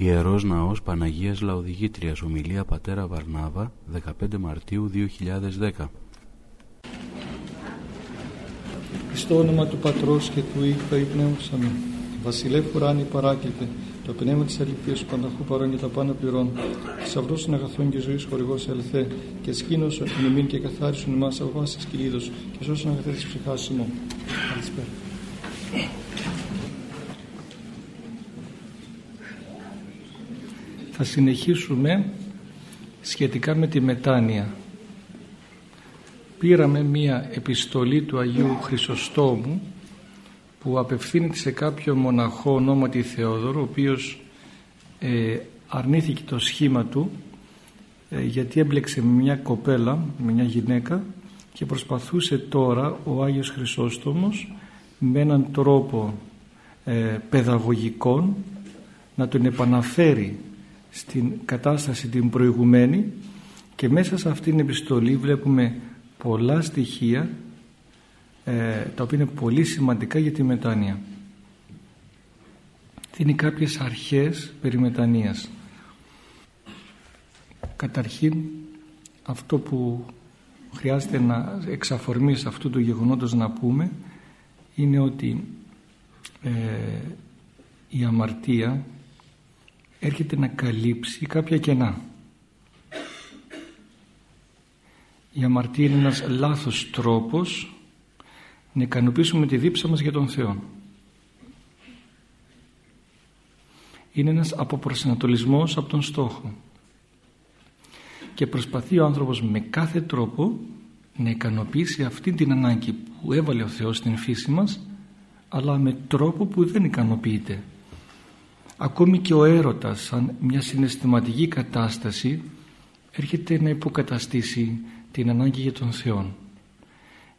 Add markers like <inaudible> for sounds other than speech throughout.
Ιερός Ναός Παναγίας Λαοδηγήτριας Ομιλία Πατέρα Βαρνάβα 15 Μαρτίου 2010 Στο όνομα του Πατρός και του Ήχου Πνεύμουσαμε Βασιλεύ Ουράνη παράκλητε το πνεύμα της αληθείας του Πανταχού παρόν και τα πάνω πληρών. Θησαυρό των αγαθών και ζωής χορηγός ελθέ. Και σκήνωσον ημίν και καθάρισον εμά από βάση κυλίδος και σώσον αγαθέ της ψυχάς μου. Καλησπέρα. Θα συνεχίσουμε σχετικά με τη μετάνοια. Πήραμε μία επιστολή του Αγίου Χρυσοστόμου που απευθύνεται σε κάποιο μοναχό ονόματι Θεόδωρο ο οποίος ε, αρνήθηκε το σχήμα του ε, γιατί έμπλεξε με μια κοπέλα, με μια γυναίκα και προσπαθούσε τώρα ο Άγιος Χρυσόστομος με έναν τρόπο ε, παιδαγωγικών να τον επαναφέρει στην κατάσταση την προηγουμένη και μέσα σε αυτήν την επιστολή βλέπουμε πολλά στοιχεία ε, τα οποία είναι πολύ σημαντικά για τη μετάνοια. Είναι κάποιες αρχές περί μετανοίας. Καταρχήν αυτό που χρειάζεται να εξαφορμίσει αυτού του γεγονότος να πούμε είναι ότι ε, η αμαρτία έρχεται να καλύψει κάποια κενά. Η αμαρτία είναι ένας λάθος τρόπος να ικανοποιήσουμε τη δίψα μας για τον Θεό. Είναι ένας αποπροσανατολισμός από τον στόχο. Και προσπαθεί ο άνθρωπος με κάθε τρόπο να ικανοποιήσει αυτή την ανάγκη που έβαλε ο Θεός στην φύση μας αλλά με τρόπο που δεν ικανοποιείται. Ακόμη και ο έρωτας σαν μια συναισθηματική κατάσταση έρχεται να υποκαταστήσει την ανάγκη για τον Θεό.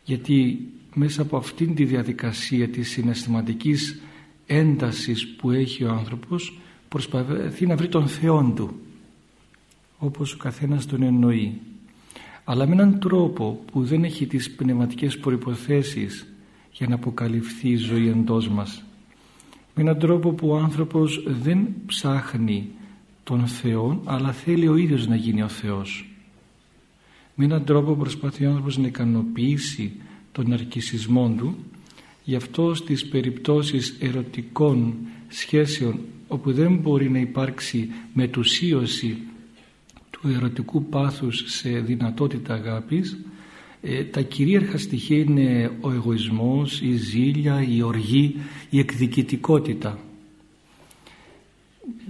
Γιατί μέσα από αυτήν τη διαδικασία της συναισθηματικής έντασης που έχει ο άνθρωπος προσπαθεί να βρει τον Θεό του όπως ο καθένας τον εννοεί αλλά με έναν τρόπο που δεν έχει τις πνευματικές προϋποθέσεις για να αποκαλυφθεί η ζωή εντός μας με έναν τρόπο που ο άνθρωπος δεν ψάχνει τον Θεό αλλά θέλει ο ίδιος να γίνει ο Θεός. Με έναν τρόπο προσπαθεί ο άνθρωπος να ικανοποιήσει τον αρκισισμό του. Γι' αυτό στις περιπτώσεις ερωτικών σχέσεων όπου δεν μπορεί να υπάρξει μετουσίωση του ερωτικού πάθους σε δυνατότητα αγάπης ε, τα κυρίαρχα στοιχεία είναι ο εγωισμός, η ζήλια, η οργή, η εκδικητικότητα.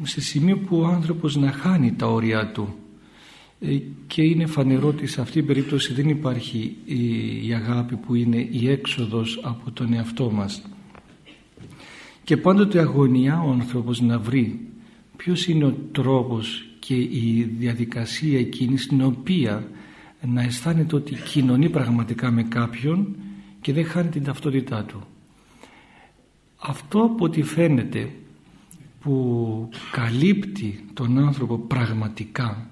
Σε σημείο που ο άνθρωπος να χάνει τα όρια του ε, και είναι φανερό ότι σε αυτή την περίπτωση δεν υπάρχει η αγάπη που είναι η έξοδος από τον εαυτό μας. Και πάντοτε αγωνιά ο άνθρωπος να βρει ποιος είναι ο τρόπος και η διαδικασία εκείνης στην οποία να αισθάνεται ότι κοινωνεί πραγματικά με κάποιον και δεν χάνει την ταυτότητά του. Αυτό από ό,τι φαίνεται που καλύπτει τον άνθρωπο πραγματικά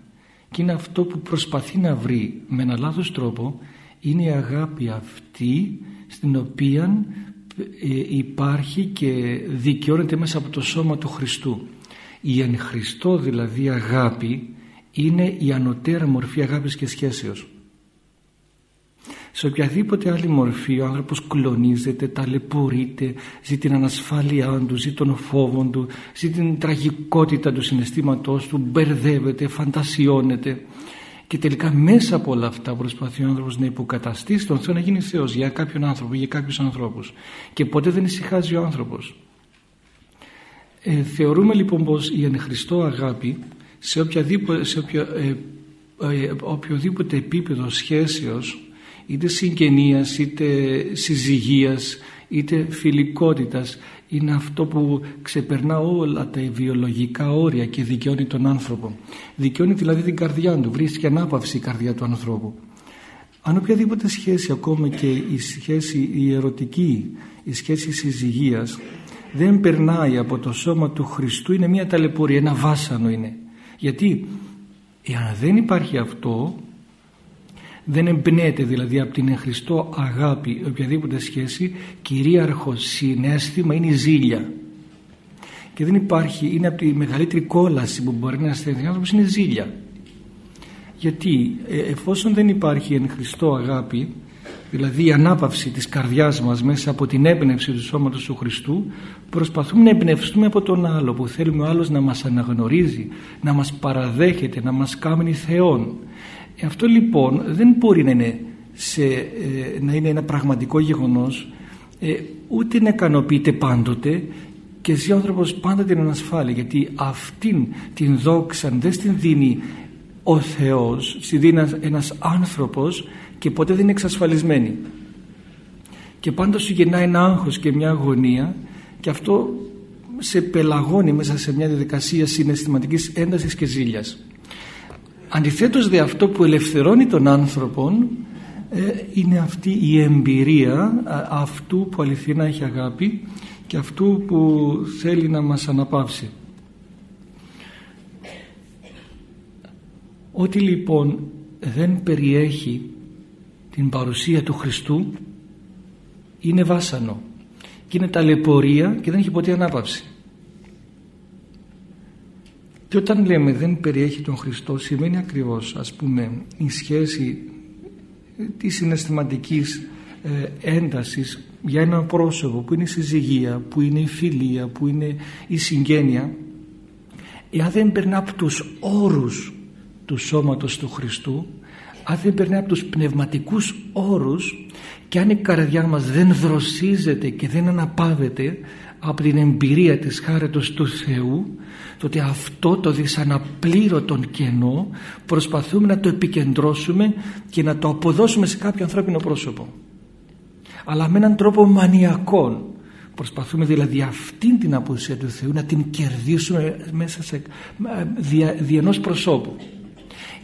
και είναι αυτό που προσπαθεί να βρει με ένα λάθος τρόπο είναι η αγάπη αυτή στην οποία ε, υπάρχει και δικαιώνεται μέσα από το σώμα του Χριστού. Η εν Χριστώ δηλαδή αγάπη είναι η ανωτέρα μορφή αγάπης και σχέσεως. Σε οποιαδήποτε άλλη μορφή ο άνθρωπος κλονίζεται, ταλαιπωρείται, ζει την ανασφάλειά του, ζει τον φόβο του, ζει την τραγικότητα του συναισθήματός του, μπερδεύεται, φαντασιώνεται και τελικά μέσα από όλα αυτά προσπαθεί ο άνθρωπος να υποκαταστήσει τον Θεό να γίνει Θεός για κάποιον άνθρωπο, για κάποιους ανθρώπους και ποτέ δεν ησυχάζει ο άνθρωπος. Ε, θεωρούμε λοιπόν πως η εν Χριστώ αγάπη σε, οποιαδήποτε, σε ε, ε, οποιοδήποτε επίπεδο σχέσεως είτε συγγενείας είτε συζυγίας είτε φιλικότητας είναι αυτό που ξεπερνά όλα τα βιολογικά όρια και δικαιώνει τον άνθρωπο. Δικαιώνει δηλαδή την καρδιά του βρίσκει ανάπαυση η καρδιά του ανθρώπου. Αν οποιαδήποτε σχέση ακόμα και η σχέση η ερωτική η σχέση συζυγίας δεν περνάει από το σώμα του Χριστού είναι μια ταλαιπωρία, ένα βάσανο είναι γιατί εάν δεν υπάρχει αυτό δεν εμπνέεται δηλαδή από την Χριστό αγάπη οποιαδήποτε σχέση κυρίαρχος συνέστημα είναι η ζήλια. Και δεν υπάρχει, είναι από τη μεγαλύτερη κόλαση που μπορεί να αισθανθεί άνθρωπος είναι ζήλια. Γιατί ε, εφόσον δεν υπάρχει εν Χριστώ αγάπη δηλαδή η ανάπαυση της καρδιάς μας μέσα από την έμπνευση του σώματος του Χριστού προσπαθούμε να εμπνευστούμε από τον άλλο που θέλουμε ο άλλος να μας αναγνωρίζει να μας παραδέχεται, να μας κάνει Θεόν. Ε, αυτό λοιπόν δεν μπορεί να είναι, σε, ε, να είναι ένα πραγματικό γεγονός ε, ούτε να ικανοποιείται πάντοτε. Και εσύ άνθρωπος πάντα την ανασφάλεια γιατί αυτήν την δόξα δεν την δίνει ο Θεός, τη δίνει ένας άνθρωπος και ποτέ δεν είναι εξασφαλισμένη. Και πάντα σου γεννά ένα άγχος και μια αγωνία και αυτό σε πελαγώνει μέσα σε μια διαδικασία συναισθηματικής έντασης και ζήλιας. Αντιθέτως δε αυτό που ελευθερώνει τον άνθρωπο ε, είναι αυτή η εμπειρία αυτού που αληθινά έχει αγάπη και αυτού που θέλει να μας αναπαύσει. Ό,τι λοιπόν δεν περιέχει την παρουσία του Χριστού είναι βάσανο και είναι ταλαιπωρία και δεν έχει ποτέ ανάπαυση. Και όταν λέμε δεν περιέχει τον Χριστό σημαίνει ακριβώς ας πούμε η σχέση της συναισθηματικής ε, έντασης για ένα πρόσωπο που είναι η συζυγία, που είναι η φιλία, που είναι η συγγένεια εάν δεν περνά από τους όρους του σώματος του Χριστού αν δεν περνάει από τους πνευματικούς όρους και αν η καρδιά μας δεν δροσίζεται και δεν αναπαύεται από την εμπειρία της χάρετος του Θεού τότε αυτό το δυσαναπλήρωτον κενό προσπαθούμε να το επικεντρώσουμε και να το αποδώσουμε σε κάποιο ανθρώπινο πρόσωπο. Αλλά με έναν τρόπο μανιακό προσπαθούμε δηλαδή αυτήν την απουσία του Θεού να την κερδίσουμε μέσα σε δια, δια ενός προσώπου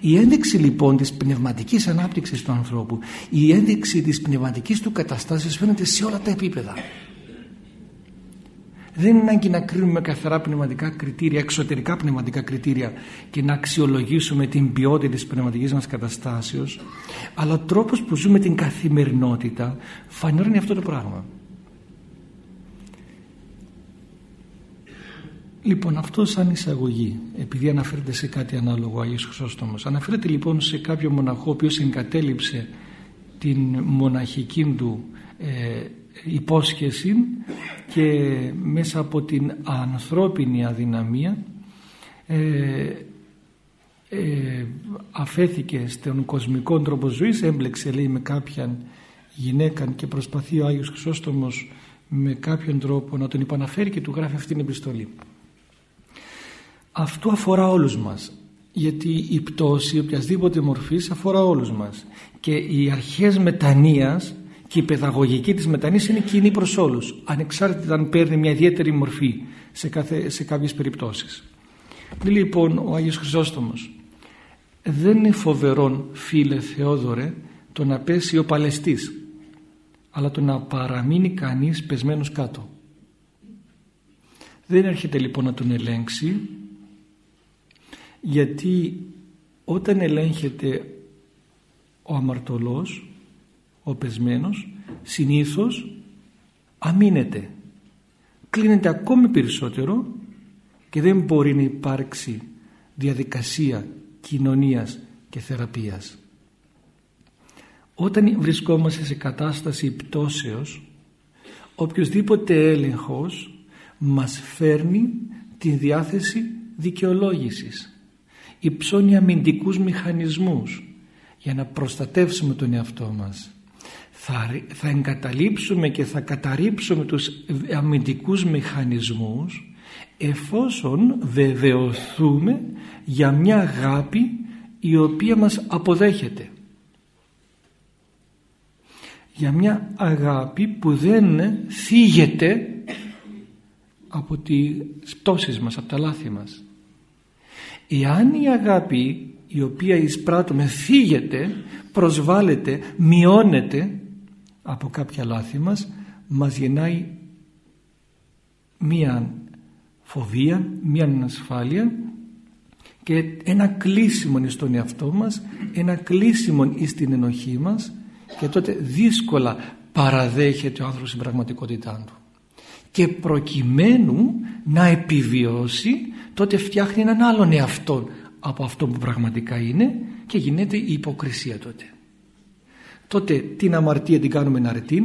η ένδειξη λοιπόν της πνευματικής ανάπτυξης του ανθρώπου, η ένδειξη της πνευματικής του καταστάσεως φαίνεται σε όλα τα επίπεδα. Δεν είναι ανάγκη να κρίνουμε καθαρά πνευματικά κριτήρια, εξωτερικά πνευματικά κριτήρια και να αξιολογήσουμε την ποιότητα της πνευματικής μας καταστάσεως, αλλά ο τρόπος που ζούμε την καθημερινότητα φανερώνει αυτό το πράγμα. Λοιπόν, αυτό σαν εισαγωγή, επειδή αναφέρεται σε κάτι ανάλογο ο Άγιος Χρυσόστομος. Αναφέρεται λοιπόν σε κάποιο μοναχό ο οποίος εγκατέλειψε την μοναχική του ε, υπόσχεση και μέσα από την ανθρώπινη αδυναμία ε, ε, αφέθηκε στον κοσμικό τρόπο ζωής, έμπλεξε λέει με κάποιαν γυναίκα και προσπαθεί ο Άγιος Χρυσόστομος με κάποιον τρόπο να τον υπαναφέρει και του γράφει αυτή την επιστολή. Αυτό αφορά όλους μας γιατί η πτώση οποιασδήποτε μορφής αφορά όλους μας και οι αρχές μετανοίας και η παιδαγωγική της μετανοίας είναι κοινή προς όλους ανεξάρτητα αν παίρνει μια ιδιαίτερη μορφή σε, κάθε, σε κάποιες περιπτώσεις. Λοιπόν ο Άγιος Χρυσόστομος δεν είναι φοβερόν φίλε Θεόδωρε το να πέσει ο Παλαιστής αλλά το να παραμείνει κανείς πεσμένος κάτω. Δεν έρχεται λοιπόν να τον ελέγξει γιατί όταν ελέγχεται ο αμαρτωλός ο πεσμένος συνήθως αμήνεται. Κλείνεται ακόμη περισσότερο και δεν μπορεί να υπάρξει διαδικασία κοινωνίας και θεραπείας. Όταν βρισκόμαστε σε κατάσταση πτώσεως οποιοδήποτε έλεγχος μας φέρνει τη διάθεση δικαιολόγησης υψώνει αμυντικούς μηχανισμούς για να προστατεύσουμε τον εαυτό μας. Θα, θα εγκαταλείψουμε και θα καταρρύψουμε τους αμυντικούς μηχανισμούς εφόσον βεβαιωθούμε για μια αγάπη η οποία μας αποδέχεται. Για μια αγάπη που δεν θίγεται από τις πτώσεις μας, από τα λάθη μας. Εάν η αγάπη η οποία εισπράττουμε φύγεται, προσβάλλεται, μειώνεται από κάποια λάθη μας, μας γεννάει μία φοβία, μία ανασφάλεια και ένα κλείσιμο στον εαυτό μας, ένα κλείσιμο στην ενοχή μας και τότε δύσκολα παραδέχεται ο άνθρωπος την πραγματικότητά του. και προκειμένου να επιβιώσει τότε φτιάχνει έναν άλλον εαυτό από αυτό που πραγματικά είναι και γίνεται η υποκρισία τότε. Τότε την αμαρτία την κάνουμε αρετή,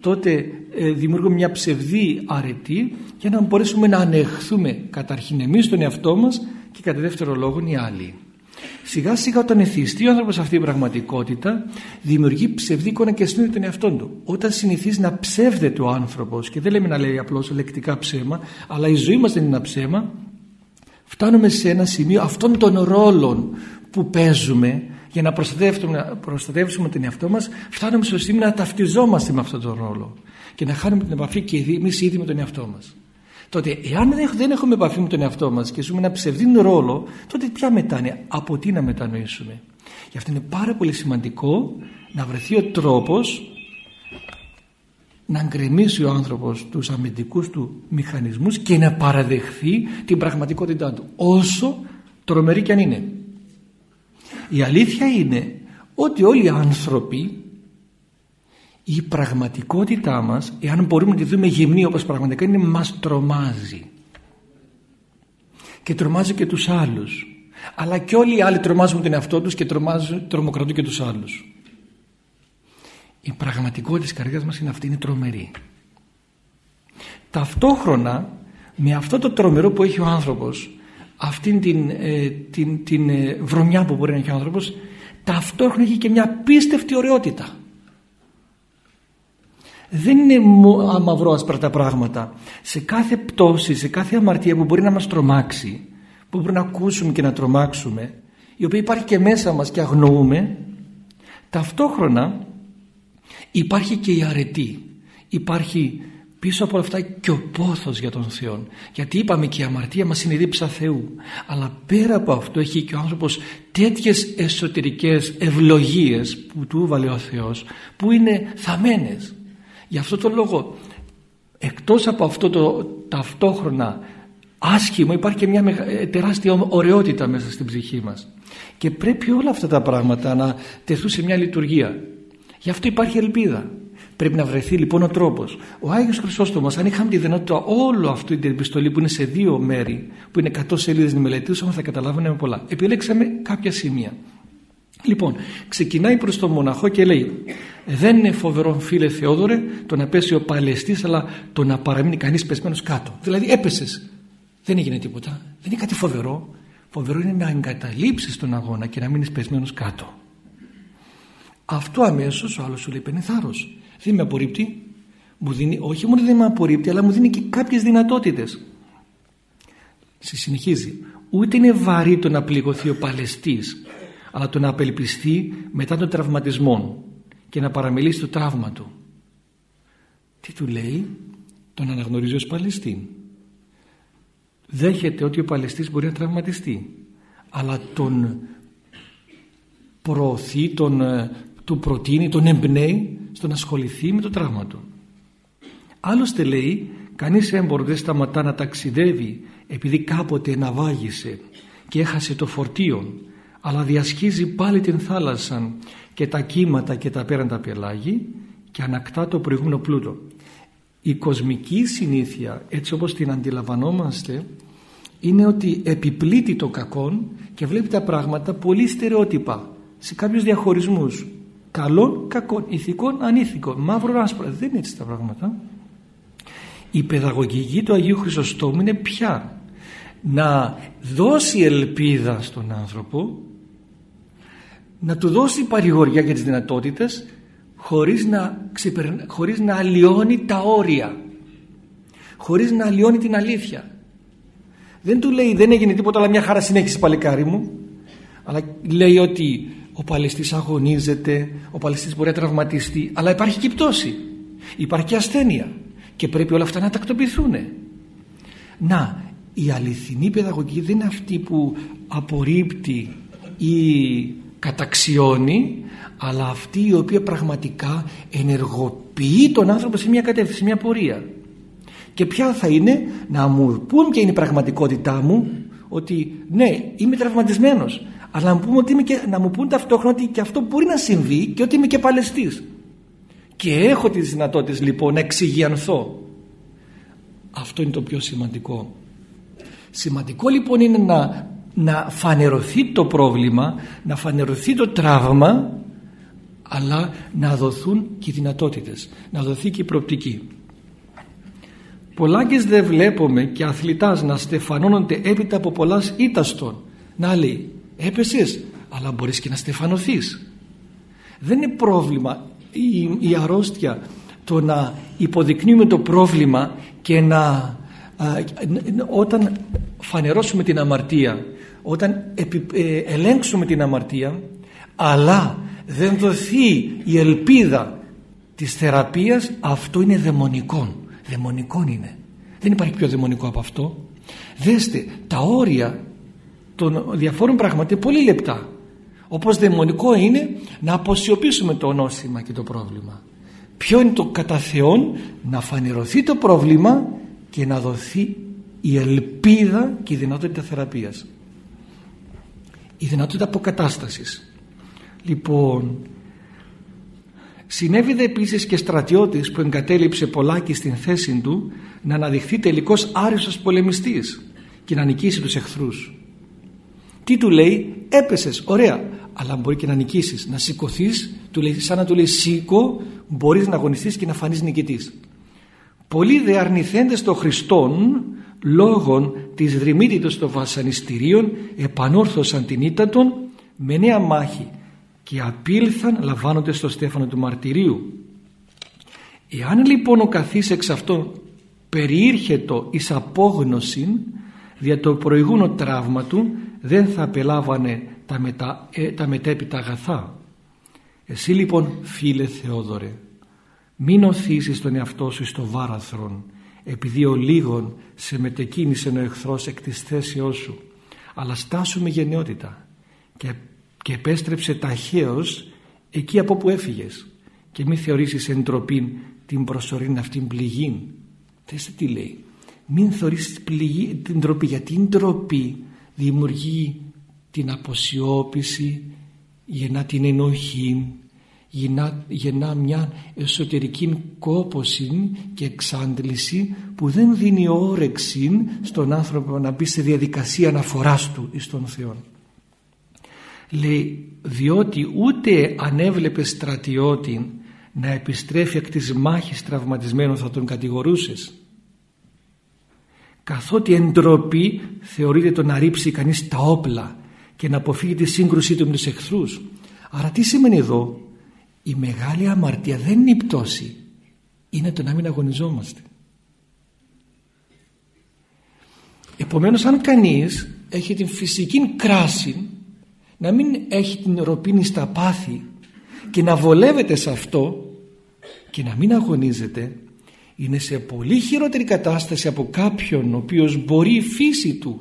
τότε ε, δημιουργούμε μια ψευδή αρετή για να μπορέσουμε να ανεχθούμε καταρχήν εμείς τον εαυτό μας και κατά δεύτερο λόγο οι άλλοι. Σιγά σιγά όταν εθιστεί ο άνθρωπος αυτή η πραγματικότητα δημιουργεί ψευδή εικόνα και αισθάνεται τον εαυτό του. Όταν συνηθίζει να ψεύδεται ο άνθρωπος και δεν λέμε να λέει απλώς λεκτικά ψέμα αλλά η ζωή μας δεν είναι ένα ψέμα φτάνουμε σε ένα σημείο αυτών των ρόλων που παίζουμε για να προστατεύσουμε, προστατεύσουμε τον εαυτό μας φτάνουμε στο σημείο να ταυτιζόμαστε με αυτόν τον ρόλο και να χάνουμε την επαφή και εμείς ήδη με τον εαυτό μας. Τότε εάν δεν έχουμε επαφή με τον εαυτό μας και ζούμε ένα ψευδή ρόλο τότε ποια μετάνοια, από τι να μετανοήσουμε. Γι' αυτό είναι πάρα πολύ σημαντικό να βρεθεί ο τρόπος να γκρεμίσει ο άνθρωπος τους αμυντικούς του μηχανισμούς και να παραδεχθεί την πραγματικότητά του όσο τρομερή κι αν είναι. Η αλήθεια είναι ότι όλοι οι άνθρωποι η πραγματικότητά μας εάν μπορούμε να τη δούμε γυμνή όπως πραγματικά είναι μας τρομάζει. Και τρομάζει και τους άλλους. Αλλά και όλοι οι άλλοι τρομάζουν τον εαυτό τους και τρομάζουν, τρομοκρατούν και τους άλλους η πραγματικότητα της καρδιάς μας είναι αυτή, είναι τρομερή. Ταυτόχρονα με αυτό το τρομερό που έχει ο άνθρωπος αυτήν την, ε, την, την ε, βρωμιά που μπορεί να έχει ο άνθρωπος ταυτόχρονα έχει και μια πίστευτη ωραιότητα. Δεν είναι άσπρα τα πράγματα. Σε κάθε πτώση, σε κάθε αμαρτία που μπορεί να μας τρομάξει που μπορεί να ακούσουμε και να τρομάξουμε η οποία υπάρχει και μέσα μας και αγνοούμε ταυτόχρονα υπάρχει και η αρετή. Υπάρχει πίσω από αυτά και ο πόθος για τον Θεό. Γιατί είπαμε και η αμαρτία μας είναι δίψα Θεού. Αλλά πέρα από αυτό έχει και ο άνθρωπος τέτοιες εσωτερικές ευλογίες που του έβαλε ο Θεός που είναι θαμένες. Γι' αυτό το λόγο εκτός από αυτό το ταυτόχρονα άσχημο υπάρχει και μια ε, τεράστια ωραιότητα μέσα στην ψυχή μας. Και πρέπει όλα αυτά τα πράγματα να τεθούν σε μια λειτουργία γι' αυτό υπάρχει ελπίδα Πρέπει να βρεθεί λοιπόν ο τρόπος. Ο Άγιος Χρυσόστομο, αν είχαμε τη δυνατότητα όλο αυτή την επιστολή που είναι σε δύο μέρη, που είναι 100 σελίδες να μελετήσουμε, θα καταλάβουμε πολλά. Επιλέξαμε κάποια σημεία. Λοιπόν, ξεκινάει προς τον μοναχό και λέει: Δεν είναι φοβερό, φίλε Θεόδωρε, το να πέσει ο παλαιστής, αλλά το να παραμείνει κανείς πεσμένος κάτω. Δηλαδή, έπεσες. Δεν έγινε τίποτα. Δεν είναι κάτι φοβερό. Φοβερό είναι να εγκαταλείψεις τον αγώνα και να μείνεις πεσμένος κάτω. Αυτό αμέσως ο άλλος σου λέει: Πενιθάρο. Δεν με απορρίπτει. Μου δίνει, όχι μόνο δεν με απορρίπτει, αλλά μου δίνει και κάποιες δυνατότητες. Σε συνεχίζει. Ούτε είναι βαρύ το να πληγωθεί ο παλαιστής, αλλά το να απελπιστεί μετά τον τραυματισμό και να παραμελήσει το τραύμα του. Τι του λέει, τον αναγνωρίζει ως Παλαιστή. Δέχεται ότι ο Παλαιστής μπορεί να τραυματιστεί, αλλά τον προωθεί, τον, ε, του προτείνει, τον εμπνέει στο να ασχοληθεί με το τραύμα του. Άλλωστε λέει κανείς έμπορο δεν σταματά να ταξιδεύει επειδή κάποτε ναυάγησε και έχασε το φορτίο αλλά διασχίζει πάλι την θάλασσα και τα κύματα και τα πέραντα πελάγη και ανακτά το προηγούμενο πλούτο. Η κοσμική συνήθεια έτσι όπως την αντιλαμβανόμαστε είναι ότι επιπλήττει το κακόν και βλέπει τα πράγματα πολύ στερεότυπα σε κάποιους διαχωρισμούς καλών, κακών, ηθικών, ανήθικων, μαύρο, άσπρο. Δεν είναι έτσι τα πράγματα. Η παιδαγωγική του Αγίου Χρυσοστόμου είναι πια να δώσει ελπίδα στον άνθρωπο να του δώσει παρηγοριά για τις δυνατότητες χωρίς να, χωρίς να αλλοιώνει τα όρια χωρίς να αλλοιώνει την αλήθεια δεν του λέει δεν έγινε τίποτα αλλά μια χαρά συνέχισε παλικάρι μου αλλά λέει ότι ο Παλαιστής αγωνίζεται, ο Παλαιστής μπορεί να τραυματιστεί, αλλά υπάρχει και πτώση, υπάρχει και ασθένεια και πρέπει όλα αυτά να τακτοποιηθούν. Να, η αληθινή παιδαγωγική δεν είναι αυτή που απορρίπτει ή καταξιώνει, αλλά αυτή η οποία πραγματικά ενεργοποιεί τον άνθρωπο σε μια κατεύθυνση, σε μια πορεία. Και ποια θα είναι να μου πούν ποια είναι η πραγματικότητά μου, ότι ναι, είμαι τραυματισμένος, αλλά να μου, πούμε ότι είμαι και, να μου πούν ταυτόχρονα ότι και αυτό μπορεί να συμβεί και ότι είμαι και παλαιστής. Και έχω τις δυνατότητες λοιπόν να εξηγιανθώ. Αυτό είναι το πιο σημαντικό. Σημαντικό λοιπόν είναι να, να φανερωθεί το πρόβλημα να φανερωθεί το τραύμα αλλά να δοθούν και οι δυνατότητες να δοθεί και η προοπτική. Πολλάκες δεν βλέπουμε και αθλητάς να στεφανώνονται έπειτα από πολλάς ήταστον. Να λέει, έπεσες, αλλά μπορείς και να στεφανωθείς. Δεν είναι πρόβλημα η, η αρρώστια το να υποδεικνύουμε το πρόβλημα και να όταν φανερώσουμε την αμαρτία όταν ε, ελέγξουμε την αμαρτία αλλά δεν δοθεί η ελπίδα της θεραπείας αυτό είναι δαιμονικό δαιμονικό είναι. Δεν υπάρχει πιο δαιμονικό από αυτό. Δέστε τα όρια των διαφόρων πραγμάτων είναι πολύ λεπτά. Όπως δαιμονικό είναι να αποσιωπήσουμε το νόσημα και το πρόβλημα. Ποιο είναι το κατά Θεόν να φανερωθεί το πρόβλημα και να δοθεί η ελπίδα και η δυνατότητα θεραπείας. Η δυνατότητα αποκατάστασης. Λοιπόν συνέβη επίσης και στρατιώτης που εγκατέλειψε πολλάκι στην θέση του να αναδειχθεί τελικός άριστος πολεμιστής και να νικήσει τους εχθρούς τι του λέει έπεσες ωραία αλλά μπορεί και να νικήσεις να σηκωθείς, του λέει, σαν να του λέει σήκω μπορείς να αγωνιστείς και να φανείς νικητής πολλοί δε αρνηθέντες των Χριστών λόγων της δρυμύτητος των βασανιστήριων επανόρθωσαν την ήττα των με νέα μάχη και απήλθαν λαμβάνονται στο στέφανο του μαρτυρίου. Εάν λοιπόν ο καθής εξ αυτών περιήρχετο εις απόγνωση δια το προηγούμενο τραύμα του δεν θα απελάβανε τα, μετα, ε, τα μετέπειτα αγαθά. Εσύ λοιπόν φίλε Θεόδωρε μην οθήσεις τον εαυτό σου στο βάραθρον επειδή ο λίγον σε μετεκίνησε ο εχθρός εκ της θέσεώς σου. Αλλά στάσου με γενναιότητα και, και επέστρεψε ταχαίως εκεί από που έφυγες και μην θεωρήσεις εντροπήν την προσωρινή αυτήν πληγήν. Θέστε τι λέει; Μην θεωρήσεις πληγή, την τροπή γιατί η ντροπή; Δημιουργεί την αποσιώπηση γεννά την ενοχή γεννά, γεννά μια εσωτερική κόποση και εξάντληση που δεν δίνει όρεξη στον άνθρωπο να μπει σε διαδικασία αναφοράς του εις τον Θεό λέει διότι ούτε αν έβλεπε στρατιώτη να επιστρέφει εκ της μάχης τραυματισμένο θα τον κατηγορούσες καθότι εντροπή θεωρείται το να ρίψει κανείς τα όπλα και να αποφύγει τη σύγκρουσή του με τους εχθρούς. Άρα τι σημαίνει εδώ; Η μεγάλη αμαρτία δεν είναι η πτώση είναι το να μην αγωνιζόμαστε. Επομένως αν κανείς έχει την φυσική κράση να μην έχει την ροπίνη στα πάθη και να βολεύεται σε αυτό και να μην αγωνίζεται είναι σε πολύ χειρότερη κατάσταση από κάποιον ο οποίος μπορεί η φύση του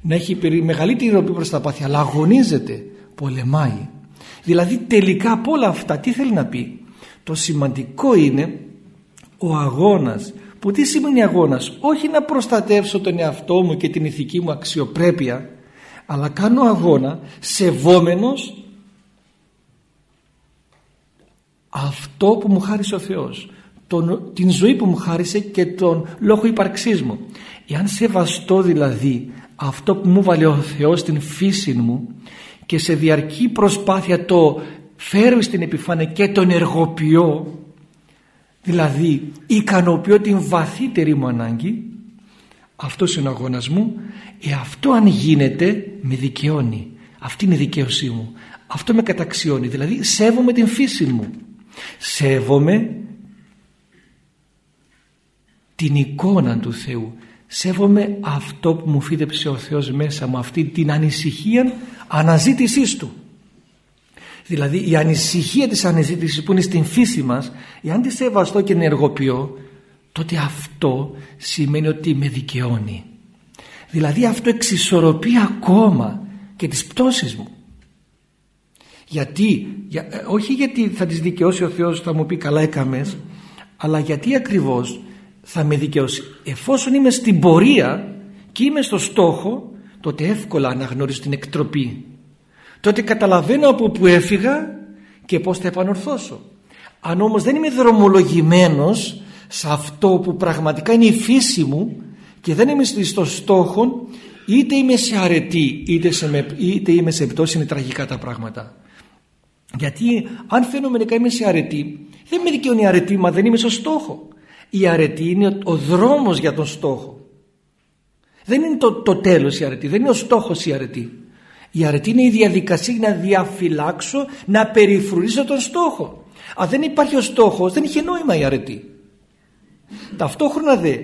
να έχει μεγαλύτερη ροπή προς τα πάθη αλλά αγωνίζεται, πολεμάει. Δηλαδή τελικά από όλα αυτά τι θέλει να πει; Το σημαντικό είναι ο αγώνας. Που τι σημαίνει αγώνας; Όχι να προστατεύσω τον εαυτό μου και την ηθική μου αξιοπρέπεια αλλά κάνω αγώνα σεβόμενος αυτό που μου χάρισε ο Θεός τον, την ζωή που μου χάρισε και τον λόγο υπαρξής μου. Εάν σεβαστώ δηλαδή αυτό που μου βάλε ο Θεός στην φύση μου και σε διαρκή προσπάθεια το φέρω στην επιφάνεια και τον εργοποιώ δηλαδή ικανοποιώ την βαθύτερη μου ανάγκη αυτός είναι ο αγώνας μου ε, αυτό αν γίνεται με δικαιώνει. Αυτή είναι η δικαίωσή μου. Αυτό με καταξιώνει. Δηλαδή σέβομαι την φύση μου. Σέβομαι την εικόνα του Θεού. Σέβομαι αυτό που μου φύδεψε ο Θεός μέσα μου αυτή την ανησυχία αναζήτησής Του. Δηλαδή η ανησυχία της αναζήτησης που είναι στην φύση μας εάν τη σεβαστώ και ενεργοποιώ τότε αυτό σημαίνει ότι με δικαιώνει. Δηλαδή αυτό εξισορροπεί ακόμα και τις πτώσεις μου. Γιατί, για, ε, όχι γιατί θα τις δικαιώσει ο Θεός θα μου πει καλά έκαμες αλλά γιατί ακριβώς θα με δικαιώσει. Εφόσον είμαι στην πορεία και είμαι στο στόχο τότε εύκολα αναγνωρίζω την εκτροπή. Τότε καταλαβαίνω από που έφυγα και πως θα επανορθώσω. Αν όμως δεν είμαι δρομολογημένος σε αυτό που πραγματικά είναι η φύση μου και δεν είμαι στο στόχο είτε είμαι σε αρετή είτε, σε, είτε είμαι σε πτώση είναι τραγικά τα πράγματα. Γιατί αν φαινομενικά είμαι σε αρετή δεν με δικαιώνει η αρετή μα δεν είμαι στο στόχο η αρετή είναι ο δρόμος για τον στόχο. Δεν είναι το, το τέλος η αρετή δεν είναι ο στόχος η αρετή. Η αρετή είναι η διαδικασία να διαφυλάξω να περιφρουρήσω τον στόχο. Αν δεν υπάρχει ο στόχος δεν είχε νόημα η αρετή. Ταυτόχρονα δε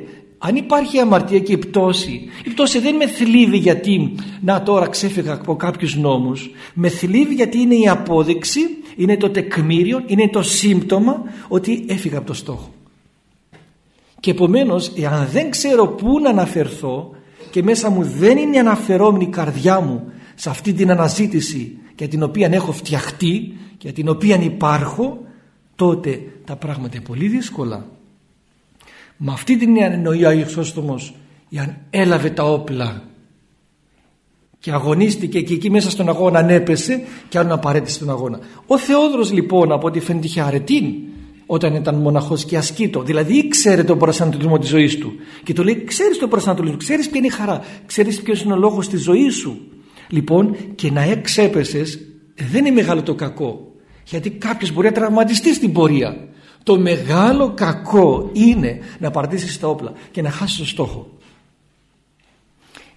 αν υπάρχει αμαρτία και η πτώση, η πτώση δεν με θλίβει γιατί να τώρα ξέφυγα από κάποιους νόμους, με θλίβει γιατί είναι η απόδειξη, είναι το τεκμήριο, είναι το σύμπτωμα ότι έφυγα από το στόχο. Και επομένως, εάν δεν ξέρω πού να αναφερθώ και μέσα μου δεν είναι αναφερόμενη η καρδιά μου σε αυτή την αναζήτηση για την οποία έχω φτιαχτεί, για την οποία υπάρχω, τότε τα πράγματα είναι πολύ δύσκολα. Με αυτή την εννοεί ο Άγιος Χρήστομος έλαβε τα όπλα και αγωνίστηκε και εκεί μέσα στον αγώνα ανέπεσε και άλλον απαραίτησε τον αγώνα. Ο Θεόδρος λοιπόν από ό,τι φαίνεται είχε αρετήν όταν ήταν μοναχός και ασκήτο. Δηλαδή ήξερε τον προσανατολισμό της ζωής του. Και του λέει ξέρεις τον προσανατολισμό, ξέρεις ποια είναι η χαρά, ξέρεις ποιος είναι ο λόγος της ζωής σου. Λοιπόν και να εξέπεσες δεν είναι μεγάλο το κακό. Γιατί κάποιος μπορεί να τραυματιστεί στην πορεία. Το μεγάλο κακό είναι να παρατήσεις τα όπλα και να χάσεις το στόχο.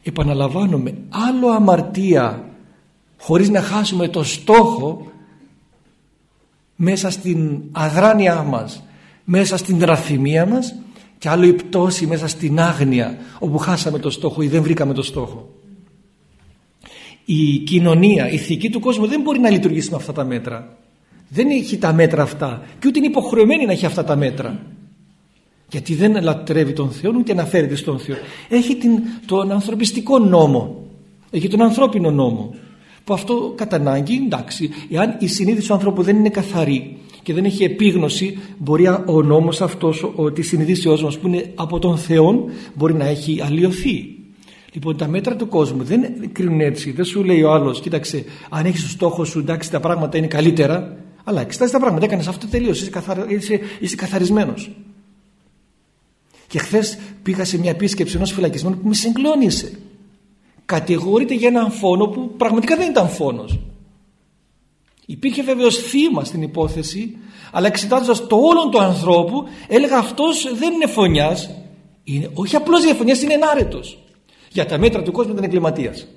Επαναλαμβάνομαι, άλλο αμαρτία χωρίς να χάσουμε το στόχο μέσα στην αδράνειά μας, μέσα στην ραθυμία μας και άλλο η πτώση μέσα στην άγνοια όπου χάσαμε το στόχο ή δεν βρήκαμε το στόχο. Η κοινωνία, η ηθική του κόσμου δεν μπορεί να λειτουργήσει με αυτά τα μέτρα. Δεν έχει τα μέτρα αυτά και ούτε είναι υποχρεωμένη να έχει αυτά τα μέτρα. Γιατί δεν λατρεύει τον Θεό ούτε αναφέρεται στον Θεό. Έχει την, τον ανθρωπιστικό νόμο. Έχει τον ανθρώπινο νόμο που αυτό κατά ανάγκη εντάξει εάν η συνείδηση του ανθρώπου δεν είναι καθαρή και δεν έχει επίγνωση μπορεί ο νόμος αυτός ότι η συνειδήσεώς μας που είναι από τον Θεό μπορεί να έχει αλλοιωθεί Λοιπόν, τα μέτρα του κόσμου δεν κρίνουν έτσι. Δεν σου λέει ο άλλος, κοίταξε, αν έχεις το στόχο σου, εντάξει, τα πράγματα είναι καλύτερα. Αλλά εξετάζει τα πράγματα. Έκανες αυτό τελείως. Είσαι, καθαρ... είσαι, είσαι καθαρισμένος. Και χθες πήγα σε μια επίσκεψη ενός φυλακισμένου που με συγκλώνησε. Κατηγορείται για έναν φόνο που πραγματικά δεν ήταν φόνος. Υπήρχε βεβαίως θύμα στην υπόθεση, αλλά εξετάζοντας το όλον του ανθρώπου, έλεγα αυτός δεν είναι φωνιάς. Είναι, όχι απλώς διαφωνία, είναι ενάρετος. Για τα μέτρα του κόσμου ήταν εγκληματίας.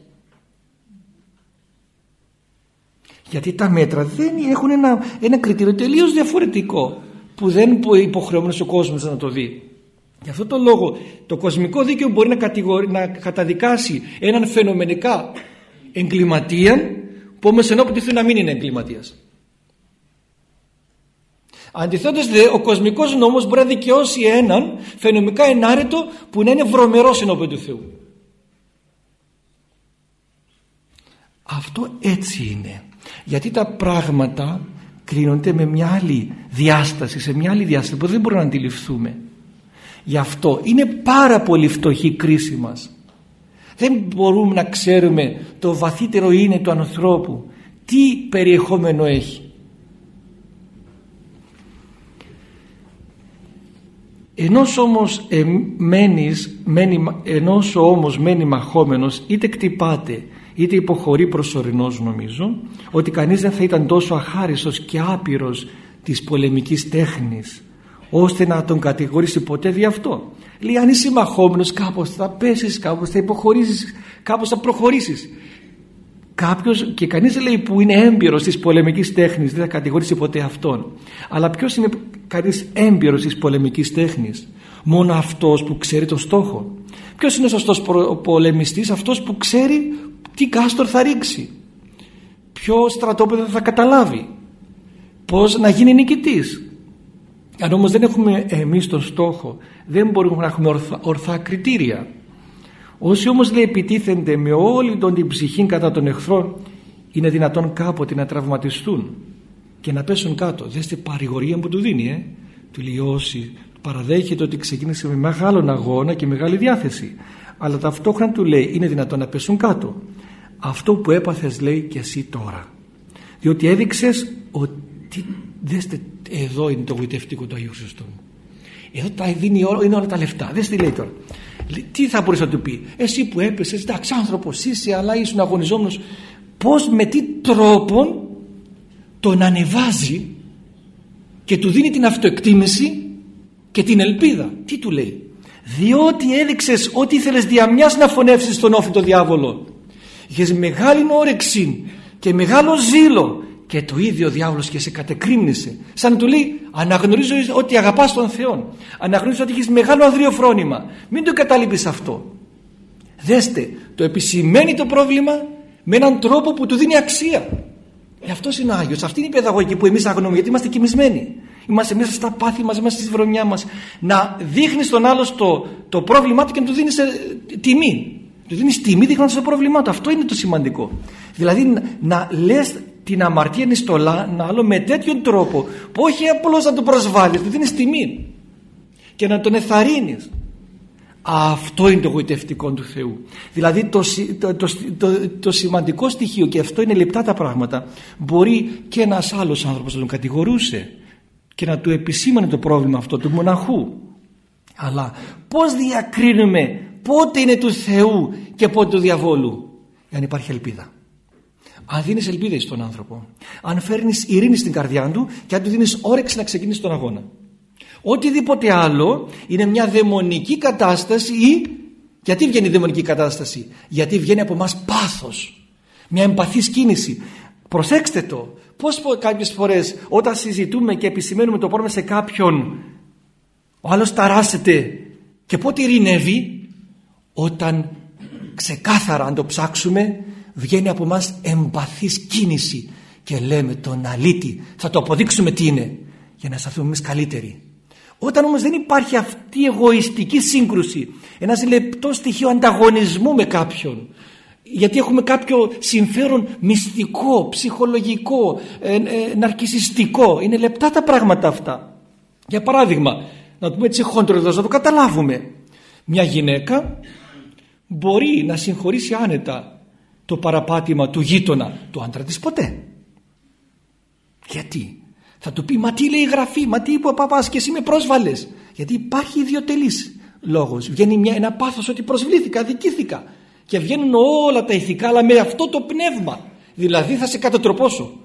Γιατί τα μέτρα δεν έχουν ένα, ένα κριτήριο τελείως διαφορετικό που δεν υποχρεωμένος ο κόσμος να το δει. Γι' αυτό το λόγο το κοσμικό δίκαιο μπορεί να, να καταδικάσει έναν φαινομενικά εγκληματία που όμως ενώπιον του να μην είναι εγκληματίας. Αντιθέτως ο κοσμικός νόμος μπορεί να δικαιώσει έναν φαινομενικά ενάρετο που να είναι βρωμερός ενώπιον του Θεού. Αυτό έτσι είναι γιατί τα πράγματα κρίνονται με μια άλλη διάσταση σε μια άλλη διάσταση που δεν μπορούμε να αντιληφθούμε γι' αυτό. Είναι πάρα πολύ φτωχή η κρίση μας. Δεν μπορούμε να ξέρουμε το βαθύτερο είναι του ανθρώπου. Τι περιεχόμενο έχει. Ενός όμως ε, μένεις, μένει, ενός όμως μένει μαχόμενος είτε κτυπάται είτε υποχωρεί προσωρινός νομίζω ότι κανείς δεν θα ήταν τόσο αχάριστος και άπειρος της πολεμικής τέχνης ώστε να τον κατηγορήσει ποτέ δι' αυτό. Λέει αν είσαι μαχόμενος κάπως θα πέσεις, κάπως θα υποχωρήσεις, κάπως θα προχωρήσεις. Κάποιος και κανείς δεν λέει που είναι έμπειρος της πολεμικής τέχνης δεν θα κατηγορήσει ποτέ αυτόν. Αλλά ποιος είναι κανείς έμπειρος της πολεμικής τέχνης; Μόνο αυτός που ξέρει τον στόχο. Ποιος είναι ο σωστός πολεμιστής; Αυτός που ξέρει τι κάστορ θα ρίξει ποιο στρατόπεδο θα καταλάβει πως να γίνει νικητής αν όμως δεν έχουμε εμείς τον στόχο δεν μπορούμε να έχουμε ορθά, ορθά κριτήρια. Όσοι όμως λέει επιτίθενται με όλη τον την ψυχή κατά των εχθρών είναι δυνατόν κάποτε να τραυματιστούν και να πέσουν κάτω. Δέστε παρηγορία που του δίνει ε; του λέει όσοι παραδέχεται ότι ξεκίνησε με μεγάλον αγώνα και μεγάλη διάθεση. Αλλά ταυτόχρονα του λέει είναι δυνατόν να πέσουν κάτω. Αυτό που έπαθες λέει και εσύ τώρα. Διότι έδειξες ότι δέστε εδώ είναι το γοητευτικό του Αγίου Χριστού εδώ τα δίνει όλα, είναι όλα τα λεφτά. Δεν τι λέει τώρα. Τι θα μπορείς να του πει; Εσύ που έπεσες εντάξει άνθρωπος είσαι αλλά ήσουν αγωνιζόμενος. Πως με τι τρόπο τον ανεβάζει και του δίνει την αυτοεκτίμηση και την ελπίδα; Τι του λέει; Διότι έδειξες ότι ήθελες διαμιάς να φωνεύσεις τον όφητο διάβολο. Είχες μεγάλη όρεξη και μεγάλο ζήλο και το ίδιο ο διάβολος και σε κατεκρίμνησε. Σαν να του λέει αναγνωρίζω ότι αγαπάς τον Θεό αναγνωρίζω ότι έχεις μεγάλο αδρίο φρόνημα. Μην το καταλείπεις αυτό δέστε το επισημαίνει το πρόβλημα με έναν τρόπο που του δίνει αξία. Ε, αυτός είναι ο Άγιος. Αυτή είναι η παιδαγωγική που εμείς αγνοούμε γιατί είμαστε κοιμισμένοι. Είμαστε μέσα στα πάθη μας, μέσα στη βρονιά μας. Να δείχνεις στον άλλο το, το πρόβλημά του και να του δίνεις τιμή. Του δίνεις τιμή δείχνοντας το πρόβλημά του. Αυτό είναι το σημαντικό. Δηλαδή να, να λες την αμαρτία είναι στο να άλλο με τέτοιον τρόπο που όχι απλώς να τον προσβάλλεις του δίνεις τιμή και να τον εθαρρύνεις. Αυτό είναι το γοητευτικό του Θεού. Δηλαδή το, το, το, το, σημαντικό στοιχείο και αυτό είναι λεπτά τα πράγματα μπορεί και ένας άλλος άνθρωπος να τον κατηγορούσε και να του επισήμανε το πρόβλημα αυτό του μοναχού. Αλλά πως διακρίνουμε πότε είναι του Θεού και πότε του διαβόλου αν υπάρχει ελπίδα αν δίνεις ελπίδα στον άνθρωπο, αν φέρνεις ειρήνη στην καρδιά του και αν του δίνεις όρεξη να ξεκινήσει τον αγώνα. Οτιδήποτε άλλο είναι μια δαιμονική κατάσταση ή γιατί βγαίνει η δαιμονική κατάσταση, γιατί βγαίνει από εμάς πάθος, μια εμπαθή κίνηση. Προσέξτε το, πώς κάποιες φορές όταν συζητούμε και επισημαίνουμε το πρόβλημα σε κάποιον, ο άλλος ταράσεται και πότε ειρηνεύει, όταν ξεκάθαρα αν το ψάξουμε βγαίνει από μας εμπαθής κίνηση και λέμε τον αλήτη θα το αποδείξουμε τι είναι για να σταθούμε εμείς καλύτεροι όταν όμως δεν υπάρχει αυτή η εγωιστική σύγκρουση ένας λεπτός στοιχείο ανταγωνισμού με κάποιον γιατί έχουμε κάποιο συμφέρον μυστικό, ψυχολογικό, ε, ε, ναρκισιστικό είναι λεπτά τα πράγματα αυτά. Για παράδειγμα να το πούμε έτσι χόντρο να το καταλάβουμε. Μια γυναίκα μπορεί να συγχωρήσει άνετα το παραπάτημα του γείτονα του άντρα της ποτέ. Γιατί; Θα του πει μα τι λέει η γραφή, μα τι είπε ο παπάς και εσύ με πρόσβαλες. Γιατί υπάρχει ιδιωτελής λόγος. Βγαίνει μια, ένα πάθος ότι προσβλήθηκα, δικήθηκα. Και βγαίνουν όλα τα ηθικά αλλά με αυτό το πνεύμα. Δηλαδή θα σε κατατροπώσω.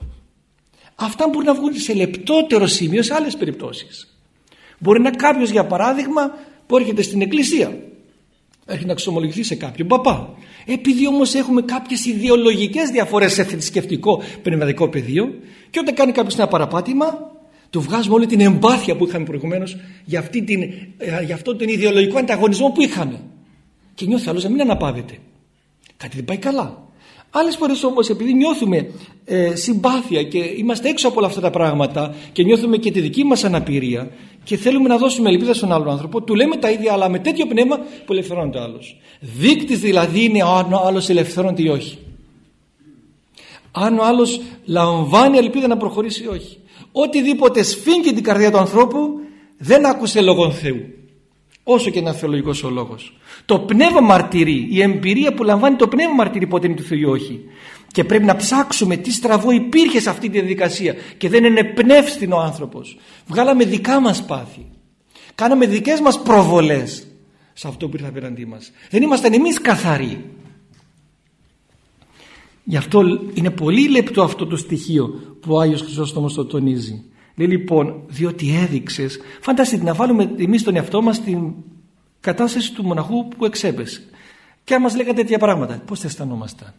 Αυτά μπορεί να βγουν σε λεπτότερο σημείο σε άλλες περιπτώσεις. Μπορεί να κάποιος για παράδειγμα που έρχεται στην εκκλησία έχει να ξομολογηθεί σε κάποιον παπά. Επειδή όμως έχουμε κάποιες ιδεολογικές διαφορές σε θρησκευτικό πνευματικό πεδίο και όταν κάνει κάποιος ένα παραπάτημα του βγάζουμε όλη την εμπάθεια που είχαμε προηγουμένως για, αυτή την, ε, για αυτό τον ιδεολογικό ανταγωνισμό που είχαμε. Και νιώθει άλλος να μην αναπαύεται. Κάτι δεν πάει καλά. Άλλες φορές όμως επειδή νιώθουμε ε, συμπάθεια και είμαστε έξω από όλα αυτά τα πράγματα και νιώθουμε και τη δική μας αναπηρία και θέλουμε να δώσουμε ελπίδα στον άλλον άνθρωπο, του λέμε τα ίδια αλλά με τέτοιο πνεύμα που ελευθερώνεται ο άλλος. Δείκτης δηλαδή είναι αν ο άλλος ελευθερώνεται ή όχι. Αν ο άλλος λαμβάνει ελπίδα να προχωρήσει ή όχι. Οτιδήποτε σφίγγει την καρδιά του ανθρώπου δεν άκουσε λόγον Θεού. Όσο και να θεολογικός ο λόγος. Το πνεύμα μαρτυρεί, η εμπειρία που λαμβάνει το πνεύμα μαρτυρεί πότε είναι του Θεού ή όχι. Και πρέπει να ψάξουμε τι στραβό υπήρχε σε αυτή τη διαδικασία και δεν είναι πνεύστηνο ο άνθρωπος. Βγάλαμε δικά μας πάθη. Κάναμε δικές μας προβολές σε αυτό που ήρθε απέναντί μας. Δεν ήμασταν εμείς καθαροί. Γι' αυτό είναι πολύ λεπτό αυτό το στοιχείο που ο Άγιος Χρυσόστομος το τονίζει. Λέει λοιπόν, διότι έδειξες, φανταστείτε να βάλουμε εμείς τον εαυτό μας στην κατάσταση του μοναχού που εξέπεσε. Και αν μας λέγατε τέτοια πράγματα, πώς θα αισθανόμασταν;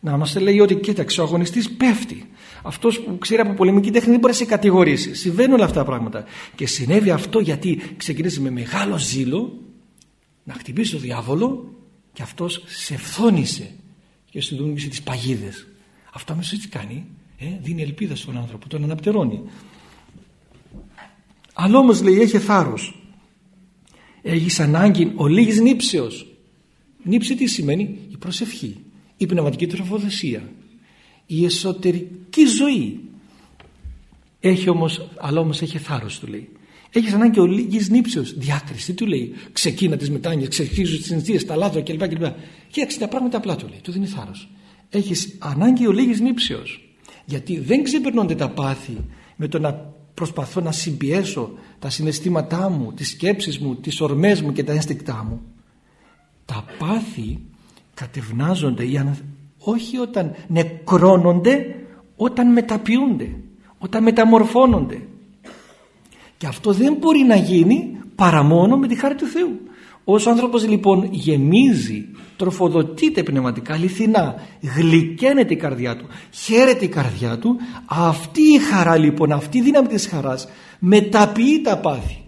Να μας λέει ότι κοίταξε ο αγωνιστής πέφτει. Αυτός που ξέρει από πολεμική τέχνη δεν μπορεί να σε κατηγορήσει. Συμβαίνουν όλα αυτά τα πράγματα. Και συνέβη αυτό γιατί ξεκινήσει με μεγάλο ζήλο να χτυπήσει το διάβολο και αυτός σε φθόνησε και σου δημιούργησε τις παγίδες. Αυτό αμέσως έτσι κάνει. Ε, δίνει ελπίδα στον άνθρωπο, τον αναπτερώνει. Αλλά όμως λέει έχει θάρρος. Έχεις ανάγκη ο λίγης νύψεως. Νύψη τι σημαίνει; Η προσευχή, η πνευματική τροφοδοσία, η εσωτερική ζωή. Έχει όμως, αλλά όμως έχει θάρρος του λέει. Έχεις ανάγκη ο λίγης νύψεως, διάκριση, τι του λέει. Ξεκίνα τις μετάνοιες, ξεκίνησε τις συνθήκες, τα λάθη κλπ. κλπ. Κοίταξε τα πράγματα απλά του λέει, του δίνει θάρρος. Έχεις ανάγκη ο λίγης νύψεως. Γιατί δεν ξεπερνώνται τα πάθη με το να προσπαθώ να συμπιέσω τα συναισθήματά μου, τις σκέψεις μου, τις ορμές μου και τα ένστικτά μου. Τα πάθη κατευνάζονται όχι όταν νεκρώνονται όταν μεταποιούνται όταν μεταμορφώνονται. Και αυτό δεν μπορεί να γίνει παρά μόνο με τη χάρη του Θεού Όσο ο άνθρωπος λοιπόν γεμίζει, τροφοδοτείται πνευματικά, αληθινά, γλυκαίνεται η καρδιά του, χαίρεται η καρδιά του, αυτή η χαρά λοιπόν, αυτή η δύναμη της χαράς μεταποιεί τα πάθη.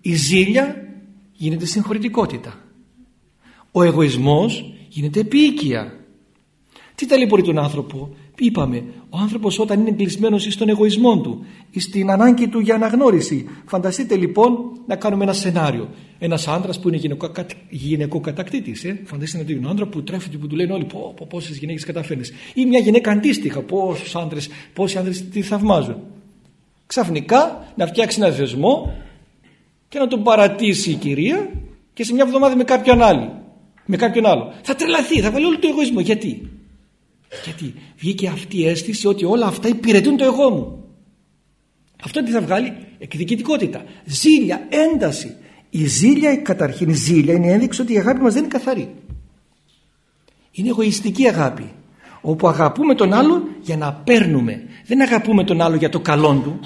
Η ζήλια γίνεται συγχωρητικότητα. Ο εγωισμός γίνεται επίοικια. Τι ταλαιπωρεί τον άνθρωπο; Είπαμε, ο άνθρωπος όταν είναι κλεισμένος στον εγωισμό του, στην ανάγκη του για αναγνώριση. Φανταστείτε λοιπόν να κάνουμε ένα σενάριο. Ένας άντρας που είναι γυναικοκατακτήτης, ε; φανταστείτε έναν άντρα που τρέφεται που του λένε όλοι πω, πω, πόσες γυναίκες καταφέρνεις. Ή μια γυναίκα αντίστοιχα, πόσους άντρες, πόσοι άντρες τη θαυμάζουν. Ξαφνικά να φτιάξει ένα δεσμό και να τον παρατήσει η κυρία και σε μια εβδομάδα με κάποιον άλλο. Με κάποιον άλλο. Θα τρελαθεί, θα βάλει όλο το εγωισμό. Γιατί; Γιατί βγήκε αυτή η αίσθηση ότι όλα αυτά υπηρετούν το εγώ μου. Αυτό τι θα βγάλει; Εκδικητικότητα, ζήλια, ένταση. Η ζήλια, καταρχήν η ζήλια είναι η ένδειξη ότι η αγάπη μας δεν είναι καθαρή. Είναι εγωιστική αγάπη. Όπου αγαπούμε τον άλλο για να παίρνουμε. Δεν αγαπούμε τον άλλο για το καλό του.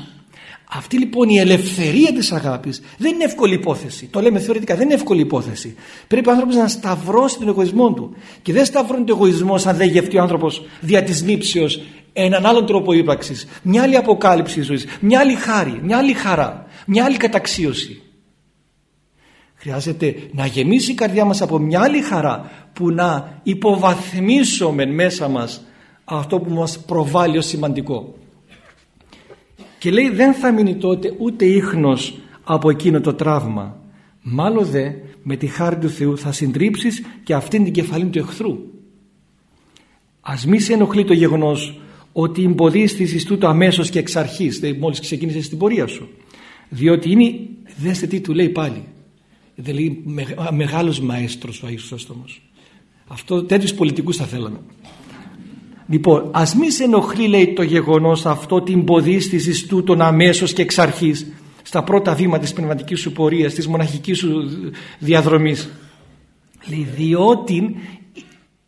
Αυτή λοιπόν η ελευθερία της αγάπης δεν είναι εύκολη υπόθεση. Το λέμε θεωρητικά, δεν είναι εύκολη υπόθεση. Πρέπει ο άνθρωπος να σταυρώσει τον εγωισμό του. Και δεν σταυρώνει τον εγωισμό αν δεν γευτεί ο άνθρωπος δια της νύψεως έναν άλλον τρόπο ύπαρξης, μια άλλη αποκάλυψη ζωής, μια άλλη χάρη, μια άλλη χαρά, μια άλλη καταξίωση. Χρειάζεται να γεμίσει η καρδιά μας από μια άλλη χαρά που να υποβαθμίσουμε μέσα μας αυτό που μας προβάλλει ως σημαντικό. Και λέει δεν θα μείνει τότε ούτε ίχνος από εκείνο το τραύμα. Μάλλον δε με τη χάρη του Θεού θα συντρίψεις και αυτήν την κεφαλή του εχθρού. Ας μη σε ενοχλεί το γεγονός ότι εμποδίστης εις τούτο αμέσως και εξ αρχής, δηλαδή μόλις ξεκίνησες την πορεία σου. Διότι είναι, δέστε τι του λέει πάλι, δεν λέει μεγάλος μαέστρος ο Άγιος Σώστομος. Αυτό τέτοιους πολιτικούς θα θέλαμε. Λοιπόν, ας μη σε ενοχλεί λέει το γεγονός αυτό την ποδίστηση τούτον αμέσως και εξ αρχής στα πρώτα βήματα της πνευματικής σου πορείας, της μοναχικής σου διαδρομής. Λέει, διότι,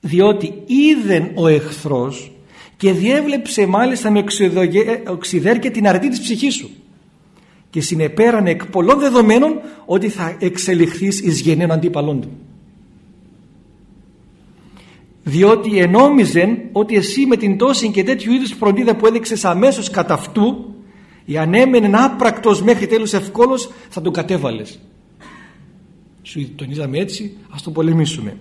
διότι είδεν ο εχθρός και διέβλεψε μάλιστα με οξυδέρ την αρετή της ψυχής σου και συνεπέρανε εκ πολλών δεδομένων ότι θα εξελιχθείς εις γενναίων αντίπαλών του διότι ενόμιζεν ότι εσύ με την τόση και τέτοιου είδους φροντίδα που έδειξες αμέσως κατά αυτού ή έμενε άπρακτος μέχρι τέλους ευκόλος θα τον κατέβαλες. Σου τονίζαμε έτσι ας το πολεμήσουμε.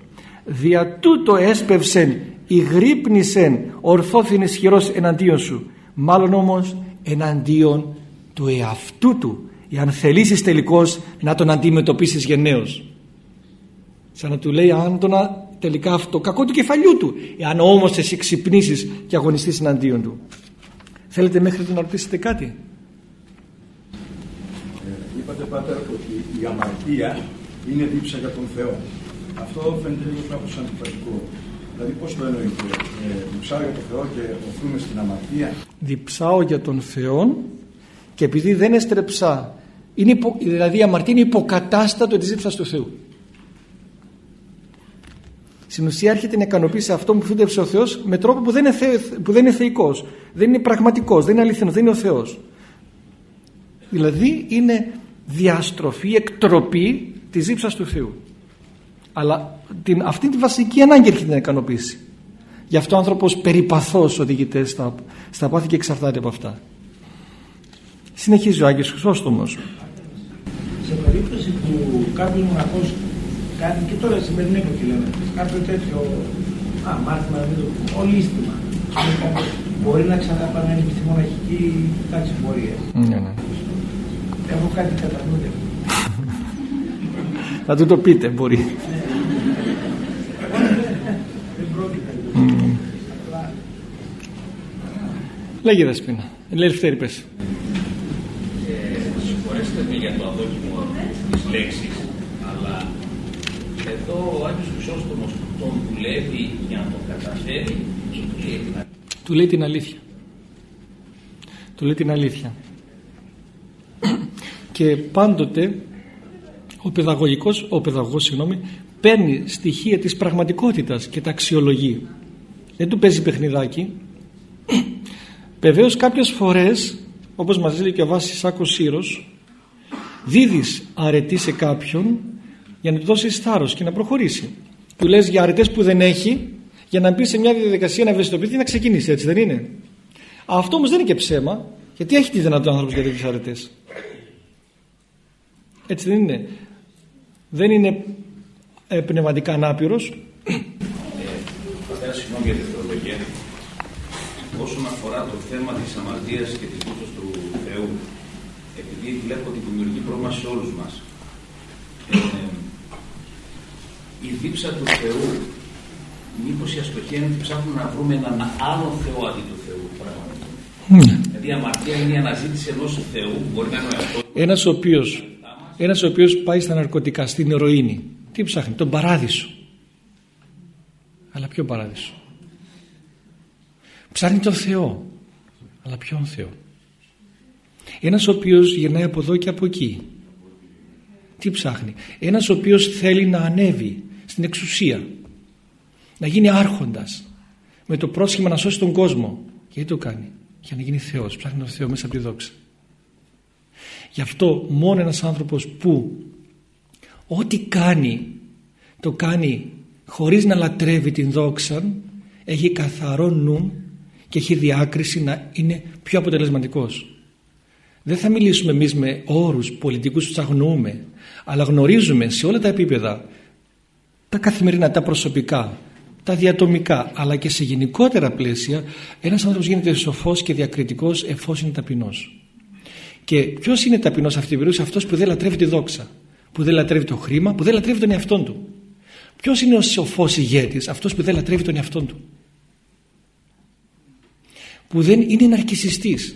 Δια τούτο έσπευσεν ηγρύπνησεν ορθώθην ισχυρός εναντίον σου. Μάλλον όμως εναντίον του εαυτού του εάν θελήσεις τελικώς να τον αντιμετωπίσεις γενναίος. Σαν να του λέει αν τον τελικά αυτό κακό του κεφαλιού του εάν όμως εσύ ξυπνήσεις και αγωνιστείς εναντίον του. Θέλετε μέχρι να ρωτήσετε κάτι; Ε, είπατε πάτερ ότι η αμαρτία είναι δίψα για τον Θεό. Αυτό φαίνεται λίγο κάπως αντιφατικό Δηλαδή πώς το εννοείτε, ε, διψάω για τον Θεό και οφθούμε στην αμαρτία; Διψάω για τον Θεό και επειδή δεν έστρεψα, είναι υπο, δηλαδή η αμαρτία είναι υποκατάστατο της δίψας του Θεού στην ουσία έρχεται να ικανοποιήσει αυτό που φύντεψε ο Θεός με τρόπο που δεν είναι, θε, που δεν είναι θεϊκός, δεν είναι πραγματικός, δεν είναι αληθινός, δεν είναι ο Θεός. Δηλαδή είναι διαστροφή, εκτροπή της ύψας του Θεού. Αλλά την, αυτή τη βασική ανάγκη έρχεται να ικανοποιήσει. Γι' αυτό ο άνθρωπος περιπαθώς οδηγείται στα, στα πάθη και εξαρτάται από αυτά. Συνεχίζει ο Άγιος Χρυσόστομος. Σε περίπτωση που κάποιος μοναχός κάτι και τώρα σημερινή εποχή λέμε, κάποιο τέτοιο α, μάθημα, δεν το πούμε, ολίσθημα. Μπορεί να ξαναπανέλθει στη μοναχική τάξη πορεία. Ναι, ναι. Έχω κάτι κατά νου. <laughs> Θα του το πείτε, μπορεί. Δεν πρόκειται. Λέγε Δεσπίνα. Ελεύθερη πες. Ε, συγχωρέστε με για το αδόκιμο της λέξης εδώ ο Άγιος Χρυσόστομος τον δουλεύει για να το καταφέρει ή του λέει την αλήθεια. Του λέει την αλήθεια. το λέει την αλήθεια και πάντοτε ο παιδαγωγικός, ο παιδαγωγός συγγνώμη, παίρνει στοιχεία της πραγματικότητας και τα αξιολογεί δεν του παίζει παιχνιδάκι Βεβαίως κάποιες φορές όπως μας λέει και ο Βάσης Σάκος Σύρος δίδεις αρετή σε κάποιον για να του δώσεις θάρρος και να προχωρήσει του λες για αρετές που δεν έχει για να μπεις σε μια διαδικασία να ευαισθητοποιηθεί να ξεκινήσει έτσι δεν είναι; Αυτό όμως δεν είναι και ψέμα γιατί έχει τη δυνατότητα άνθρωπος για τέτοιες αρετές. Έτσι δεν είναι; Δεν είναι ε, πνευματικά ανάπηρος; Ε, Πατέρα συγγνώμη για τη θεολογία όσον αφορά το θέμα της αμαρτίας και της δίψας του Θεού επειδή βλέπω ότι δημιουργεί πρόβλημα σε όλους μας ε, η δίψα του Θεού μήπως η αστοχία είναι ότι ψάχνουμε να βρούμε έναν άλλο Θεό αντί του Θεού πραγματικά. Ναι. Δηλαδή η αμαρτία είναι η αναζήτηση ενός Θεού μπορεί να είναι ο εαυτός ένας ο οποίος, ένας ο οποίος πάει στα ναρκωτικά, στην ερωίνη τι ψάχνει, τον παράδεισο αλλά ποιο παράδεισο; Ψάχνει τον Θεό. Αλλά ποιον Θεό; Ένας ο οποίος γυρνάει από εδώ και από εκεί. Τι ψάχνει; Ένας ο οποίος θέλει να ανέβει στην εξουσία. Να γίνει άρχοντας. Με το πρόσχημα να σώσει τον κόσμο. Γιατί το κάνει; Για να γίνει Θεός. Ψάχνει τον Θεό μέσα από τη δόξα. Γι' αυτό μόνο ένας άνθρωπος που ό,τι κάνει το κάνει χωρίς να λατρεύει την δόξα έχει καθαρό νου και έχει διάκριση να είναι πιο αποτελεσματικός. Δεν θα μιλήσουμε εμείς με όρους πολιτικούς που αγνοούμε, αλλά γνωρίζουμε σε όλα τα επίπεδα, τα καθημερινά, τα προσωπικά, τα διατομικά, αλλά και σε γενικότερα πλαίσια, ένας άνθρωπος γίνεται σοφός και διακριτικός εφόσον είναι ταπεινός. Και ποιος είναι ταπεινός αυτή την περίπτωση, αυτός που δεν λατρεύει τη δόξα, που δεν λατρεύει το χρήμα, που δεν λατρεύει τον εαυτό του. Ποιος είναι ο σοφός ηγέτης, αυτός που δεν λατρεύει τον εαυτό του που δεν είναι ναρκισιστής.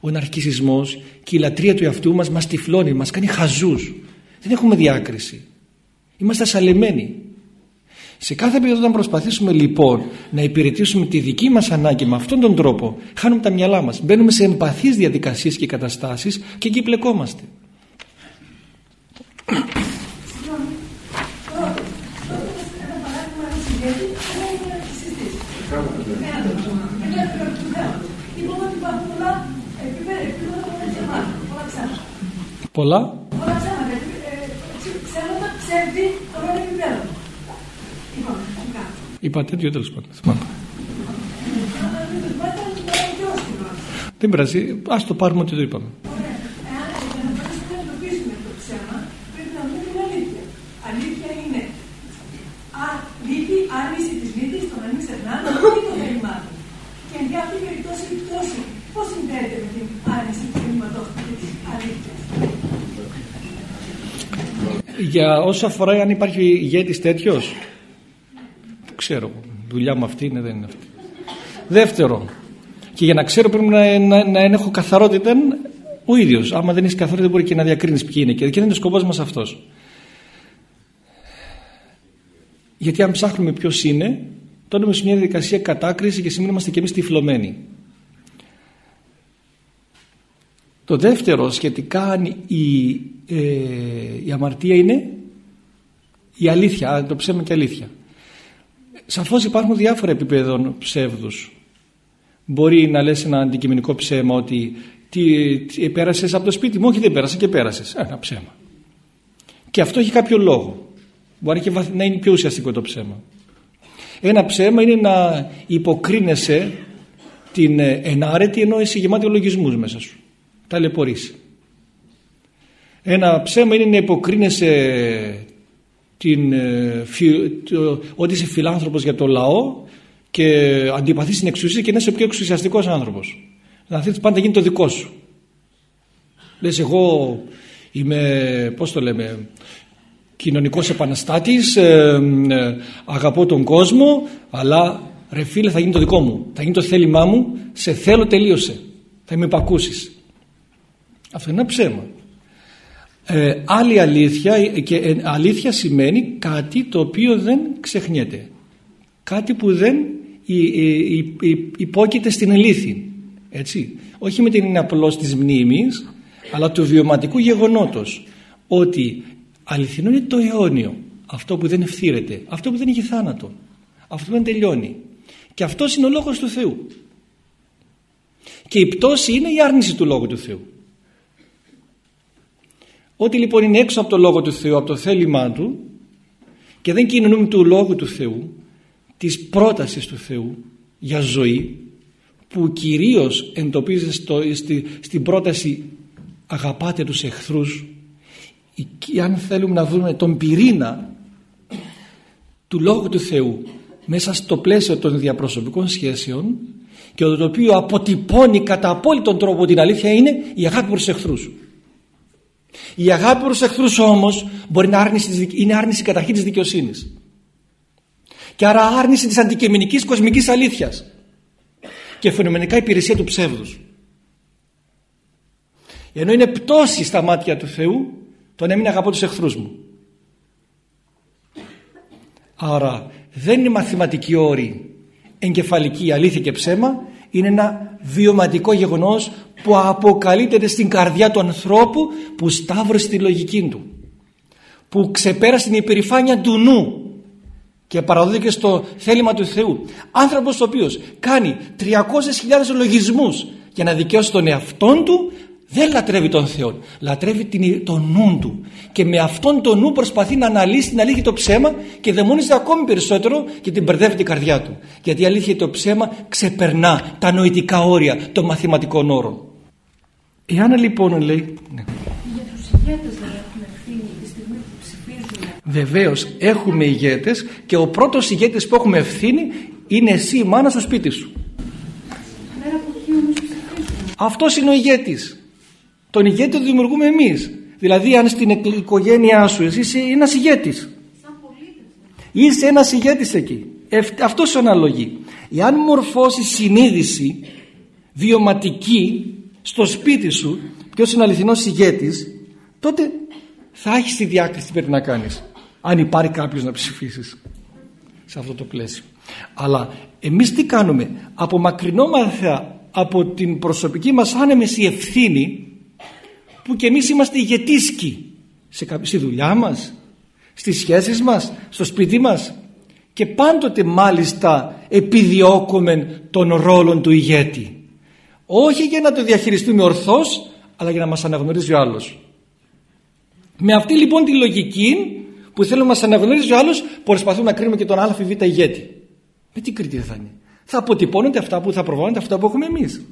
Ο ναρκισισμός και η λατρεία του εαυτού μας μας τυφλώνει, μας κάνει χαζούς. Δεν έχουμε διάκριση. Είμαστε ασαλεμένοι. Σε κάθε περίοδο όταν προσπαθήσουμε λοιπόν να υπηρετήσουμε τη δική μας ανάγκη με αυτόν τον τρόπο χάνουμε τα μυαλά μας. Μπαίνουμε σε εμπαθείς διαδικασίες και καταστάσεις και εκεί πλεκόμαστε. Πολλά. Πολλά ψέματα. Ψέματα, ψεύδι, τώρα είναι επιπέδο. Είπα τέτοιο τέλος πάντων. Θυμάμαι. Δεν πειράζει. Α το πάρουμε ότι το είπαμε. Αλήθεια είναι άρνηση της λύτης, το να μην ξεχνάμε ή το θέλημά του. Και για αυτή την περιπτώση, πώς συνδέεται με την άρνηση του θέληματός και της αλήθειας για όσο αφορά αν υπάρχει ηγέτης τέτοιος; Ξέρω. Δουλειά μου αυτή είναι δεν είναι αυτή. Δεύτερο και για να ξέρω πρέπει να, να, να έχω καθαρότητα ο ίδιος. Άμα δεν έχει καθαρότητα μπορεί και να διακρίνεις ποιοι είναι. Και δεν είναι ο σκοπός μας αυτός. Γιατί αν ψάχνουμε ποιος είναι τότε είμαστε σε μια διαδικασία κατάκρισης και σήμερα είμαστε και εμείς τυφλωμένοι. Το δεύτερο σχετικά η, ε, η αμαρτία είναι η αλήθεια, το ψέμα και αλήθεια. Σαφώς υπάρχουν διάφορα επίπεδα ψεύδους. Μπορεί να λες ένα αντικειμενικό ψέμα ότι τι, τι, πέρασες από το σπίτι μου, όχι δεν πέρασε και πέρασες. Ένα ψέμα. Και αυτό έχει κάποιο λόγο. Μπορεί και να είναι πιο ουσιαστικό το ψέμα. Ένα ψέμα είναι να υποκρίνεσαι την ε, ενάρετη ενώ είσαι γεμάτη λογισμούς μέσα σου ταλαιπωρήσει. Ένα ψέμα είναι να υποκρίνεσαι την, ε, ότι είσαι φιλάνθρωπος για το λαό και αντιπαθείς την εξουσία και να είσαι ο πιο εξουσιαστικός άνθρωπος. Να θέλεις πάντα γίνει το δικό σου. Λες εγώ είμαι, πώς το λέμε, κοινωνικός επαναστάτης, ε, ε, αγαπώ τον κόσμο, αλλά ρε φίλε θα γίνει το δικό μου, θα γίνει το θέλημά μου, σε θέλω τελείωσε, θα με υπακούσεις. Αυτό είναι ένα ψέμα. Ε, άλλη αλήθεια και ε, αλήθεια σημαίνει κάτι το οποίο δεν ξεχνιέται. Κάτι που δεν υπόκειται στην ελήθη. έτσι όχι με την είναι απλώς της μνήμης αλλά του βιωματικού γεγονότος ότι αληθινό είναι το αιώνιο αυτό που δεν ευθύρεται αυτό που δεν έχει θάνατο αυτό που δεν τελειώνει και αυτός είναι ο λόγος του Θεού και η πτώση είναι η άρνηση του Λόγου του Θεού Ό,τι λοιπόν είναι έξω από το Λόγο του Θεού, από το θέλημά Του και δεν κοινωνούμε του Λόγου του Θεού, της πρότασης του Θεού για ζωή που κυρίως εντοπίζεται στο, στη, στην πρόταση αγαπάτε τους εχθρούς και αν θέλουμε να δούμε τον πυρήνα του Λόγου του Θεού μέσα στο πλαίσιο των διαπροσωπικών σχέσεων και το οποίο αποτυπώνει κατά απόλυτον τρόπο την αλήθεια είναι η αγάπη προς εχθρούς. Η αγάπη προς εχθρούς όμως μπορεί να άρνηση, είναι άρνηση καταρχήν της δικαιοσύνης. Και άρα άρνηση της αντικειμενικής κοσμικής αλήθειας και φαινομενικά υπηρεσία του ψεύδους. Ενώ είναι πτώση στα μάτια του Θεού το να μην αγαπώ τους εχθρούς μου. Άρα δεν είναι μαθηματική όρη εγκεφαλική αλήθεια και ψέμα είναι ένα βιωματικό γεγονός που αποκαλύπτεται στην καρδιά του ανθρώπου που σταύρωσε τη λογική του που ξεπέρασε την υπερηφάνεια του νου και παραδόθηκε στο θέλημα του Θεού. Άνθρωπος ο οποίος κάνει 300.000 λογισμούς για να δικαιώσει τον εαυτόν του δεν λατρεύει τον Θεό, λατρεύει την, τον νου του και με αυτόν τον νου προσπαθεί να αναλύσει την αλήθεια το ψέμα και δαιμονίζεται ακόμη περισσότερο και την μπερδεύει την καρδιά του. Γιατί η αλήθεια το ψέμα ξεπερνά τα νοητικά όρια των μαθηματικών όρων. Εάν λοιπόν λέει... Ναι. Για τους ηγέτες δεν έχουμε ευθύνη τη στιγμή που ψηφίζουν. Βεβαίως έχουμε ηγέτες και ο πρώτος ηγέτης που έχουμε ευθύνη είναι εσύ η μάνα στο σπίτι σου. Μέρα που όμως ψηφίζουν. Αυτός είναι ο ηγέτης. Τον ηγέτη το δημιουργούμε εμείς. Δηλαδή αν στην οικογένειά σου εσύ είσαι ένας ηγέτης. Είσαι ένας ηγέτης εκεί. Αυτός σου αναλογεί. Εάν μορφώσει συνείδηση βιωματική στο σπίτι σου ποιος είναι αληθινός ηγέτης τότε θα έχεις τη διάκριση τι πρέπει να κάνεις. Αν υπάρχει κάποιος να ψηφίσεις σε αυτό το πλαίσιο. Αλλά εμείς τι κάνουμε; Απομακρυνόμαστε από την προσωπική μας άνεμεση ευθύνη που και εμείς είμαστε ηγετήσκοι σε, στη δουλειά μας, στις σχέσεις μας, στο σπίτι μας και πάντοτε μάλιστα επιδιώκουμε τον ρόλο του ηγέτη. Όχι για να το διαχειριστούμε ορθώς, αλλά για να μας αναγνωρίζει ο άλλος. Με αυτή λοιπόν τη λογική που θέλουμε να μας αναγνωρίζει ο άλλος, προσπαθούμε να κρίνουμε και τον ΑΒ ηγέτη. Με τι κριτήρια θα είναι; Θα αποτυπώνονται αυτά που θα προβάλλονται αυτά που έχουμε εμείς.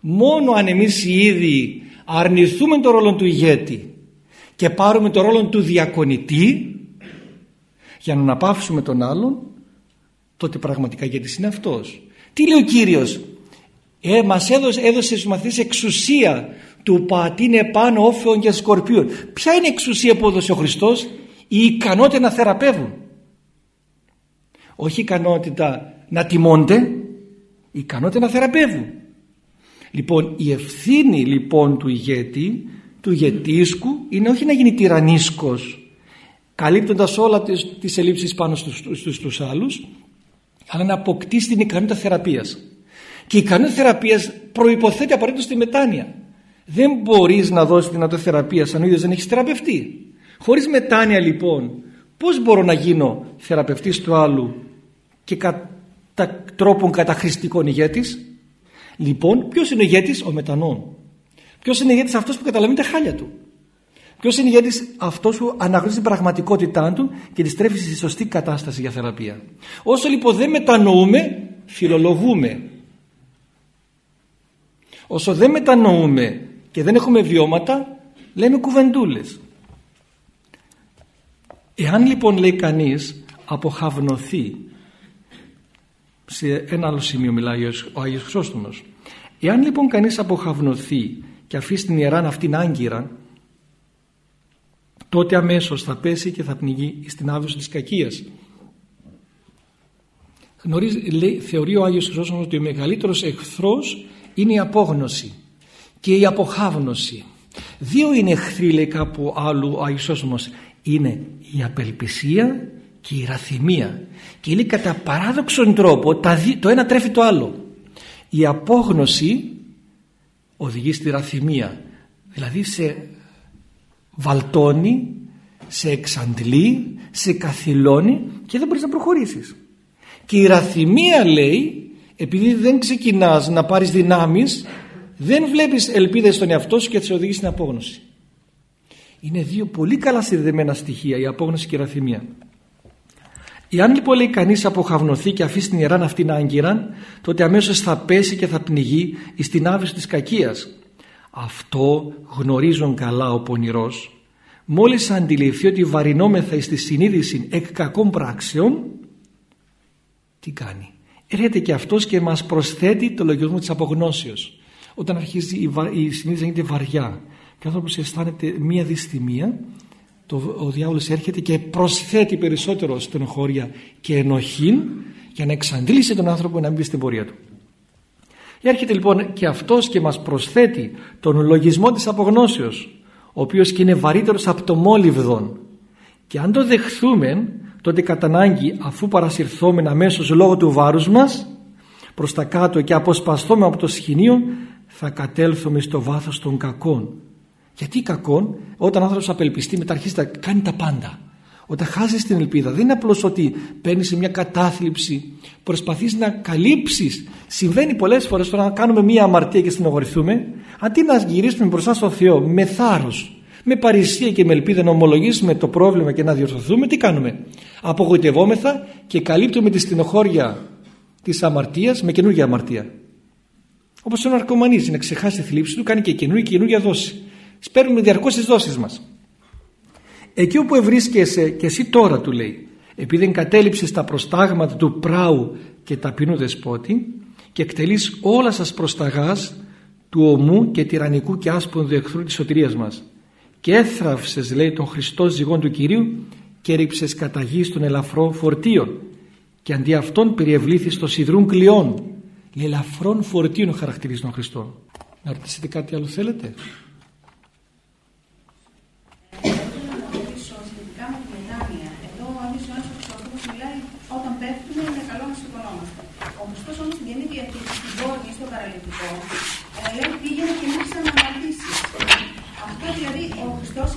Μόνο αν εμείς οι ίδιοι αρνηθούμε το ρόλο του ηγέτη και πάρουμε το ρόλο του διακονητή για να αναπαύσουμε τον άλλον τότε πραγματικά γιατί είναι αυτός. Τι λέει ο Κύριος; Ε, μας έδωσε, έδωσε στους μαθητές εξουσία του πατίνε πάνω όφεων και σκορπίων ποια είναι η εξουσία που έδωσε ο Χριστός; Η ικανότητα να θεραπεύουν. Όχι η ικανότητα να τιμώνται η ικανότητα να θεραπεύουν Λοιπόν η ευθύνη λοιπόν του ηγέτη, του ηγετήσκου είναι όχι να γίνει τυραννίσκος καλύπτοντας όλα τις, τις ελλείψεις πάνω στους, στους, στους άλλους αλλά να αποκτήσει την ικανότητα θεραπείας. Και η ικανότητα θεραπείας προϋποθέτει απαραίτητος τη μετάνοια. Δεν μπορείς να δώσεις δυνατότητα θεραπείας αν ο ίδιος δεν έχεις θεραπευτεί. Χωρίς μετάνοια λοιπόν πώς μπορώ να γίνω θεραπευτής του άλλου και κατά τρόπον καταχρηστικών ηγέτης; Λοιπόν, ποιος είναι ο ηγέτης, ο μετανών. Ποιος είναι ο ηγέτης αυτός που καταλαβαίνει τα χάλια του; Ποιος είναι ο ηγέτης αυτός που αναγνωρίζει την πραγματικότητά του και τη στρέφει στη σωστή κατάσταση για θεραπεία; Όσο λοιπόν δεν μετανοούμε, φιλολογούμε. Όσο δεν μετανοούμε και δεν έχουμε βιώματα, λέμε κουβεντούλες. Εάν λοιπόν λέει κανείς αποχαυνωθεί σε ένα άλλο σημείο μιλάει ο Άγιος Χρυσόστομος. Εάν λοιπόν κανείς αποχαυνωθεί και αφήσει την ιεράν αυτήν άγκυρα τότε αμέσως θα πέσει και θα πνιγεί στην άδοση της κακίας. Γνωρίζει, λέει, θεωρεί ο Άγιος Χρυσόστομος ότι ο μεγαλύτερος εχθρός είναι η απόγνωση και η αποχάβνωση δύο είναι εχθροί λέει κάπου άλλου ο Άγιος Χρυσόστομος. Είναι η απελπισία και η ραθυμία. Και λέει κατά παράδοξον τρόπο το ένα τρέφει το άλλο. Η απόγνωση οδηγεί στη ραθυμία. Δηλαδή σε βαλτώνει σε εξαντλεί σε καθυλώνει και δεν μπορείς να προχωρήσεις. Και η ραθυμία λέει επειδή δεν ξεκινάς να πάρεις δυνάμεις δεν βλέπεις ελπίδες στον εαυτό σου και θα σε οδηγεί στην απόγνωση. Είναι δύο πολύ καλά συνδεδεμένα στοιχεία η απόγνωση και η ραθυμία Εάν λοιπόν λέει κανείς αποχαυνοθεί και αφήσει την ιεράν αυτήν άγκυραν τότε αμέσως θα πέσει και θα πνιγεί εις την άβηση της κακίας. Αυτό γνωρίζουν καλά ο πονηρός μόλις αντιληφθεί ότι βαρινόμεθα στη συνείδηση εκ κακών πράξεων τι κάνει. Έρχεται και αυτός και μας προσθέτει το λογισμό της απογνώσεως. Όταν αρχίζει η, βα... η συνείδηση να γίνεται βαριά και ο άνθρωπος αισθάνεται μία δυστημία το, ο διάβολος έρχεται και προσθέτει περισσότερο στενοχώρια και ενοχή για να εξαντλήσει τον άνθρωπο να μπει στην πορεία του. Έρχεται λοιπόν και αυτός και μας προσθέτει τον λογισμό της απογνώσεως ο οποίος και είναι βαρύτερος από το μόλιβδον και αν το δεχθούμε τότε κατά ανάγκη αφού παρασυρθούμε αμέσως λόγω του βάρους μας προς τα κάτω και αποσπαστούμε από το σχοινίο θα κατέλθουμε στο βάθος των κακών γιατί κακόν όταν ο άνθρωπος απελπιστεί μετά αρχίζει να κάνει τα πάντα. Όταν χάσεις την ελπίδα δεν είναι απλώς ότι παίρνεις σε μια κατάθλιψη προσπαθείς να καλύψεις. Συμβαίνει πολλές φορές τώρα να κάνουμε μια αμαρτία και στενοχωρηθούμε αντί να γυρίσουμε μπροστά στο Θεό με θάρρος με παρησία και με ελπίδα να ομολογήσουμε το πρόβλημα και να διορθωθούμε τι κάνουμε; Απογοητευόμεθα και με τη στενοχώρια της αμαρτίας με καινούργια αμαρτία. Όπως ο ναρκωμανής να ξεχάσει τη θλίψη του κάνει και καινούργια, καινούργια δόση Σπέρνουμε διαρκώς τις δόσεις μας. Εκεί όπου ευρίσκεσαι και εσύ τώρα του λέει επειδή εγκατέλειψες τα προστάγματα του πράου και ταπεινού δεσπότη και εκτελείς όλα σας προσταγάς του ομού και τυραννικού και άσπονδου εχθρού της σωτηρίας μας. Και έθραυσες λέει τον Χριστό ζυγόν του Κυρίου και ρίψες κατά γης των ελαφρών φορτίων και αντί αυτών περιευλήθης το σιδρούν κλειών. Ελαφρών φορτίων χαρακτηρίζει τον Χριστό. Να ρωτήσετε κάτι άλλο θέλετε;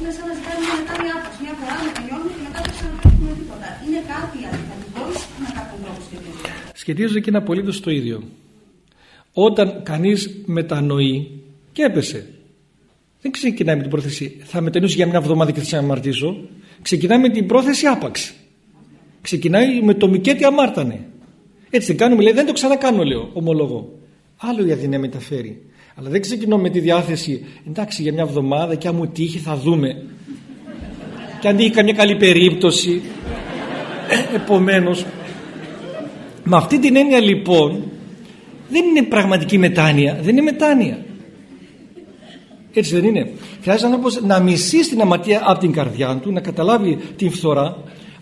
Είναι σαν να ζητάει μια μεγάλη άφαση. Μια φορά μετανιώνουμε και μετά δεν ξαναπέφτουμε τίποτα. Είναι κάτι αντιφατικό ή με κάποιον τρόπο σχετίζεται. Σχετίζεται και είναι απολύτως το ίδιο. Όταν κανείς μετανοεί και έπεσε. Δεν ξεκινάει με την πρόθεση θα μετανοήσω για μια εβδομάδα και θα σε αμαρτήσω. Ξεκινάει με την πρόθεση άπαξ. Ξεκινάει με το μικέτι αμάρτανε. Έτσι δεν κάνουμε, λέει, δεν το ξανακάνω, λέω, ομολογώ. Άλλο η αδυναμία μεταφέρει. Αλλά δεν ξεκινώ με τη διάθεση εντάξει για μια εβδομάδα και αν μου τύχει θα δούμε. Και αν τύχει καμιά καλή περίπτωση. Ε, επομένως, με αυτή την έννοια λοιπόν δεν είναι πραγματική μετάνοια, δεν είναι μετάνοια. Έτσι δεν είναι. Χρειάζεται άνθρωπος να μισεί την αμαρτία από την καρδιά του, να καταλάβει την φθορά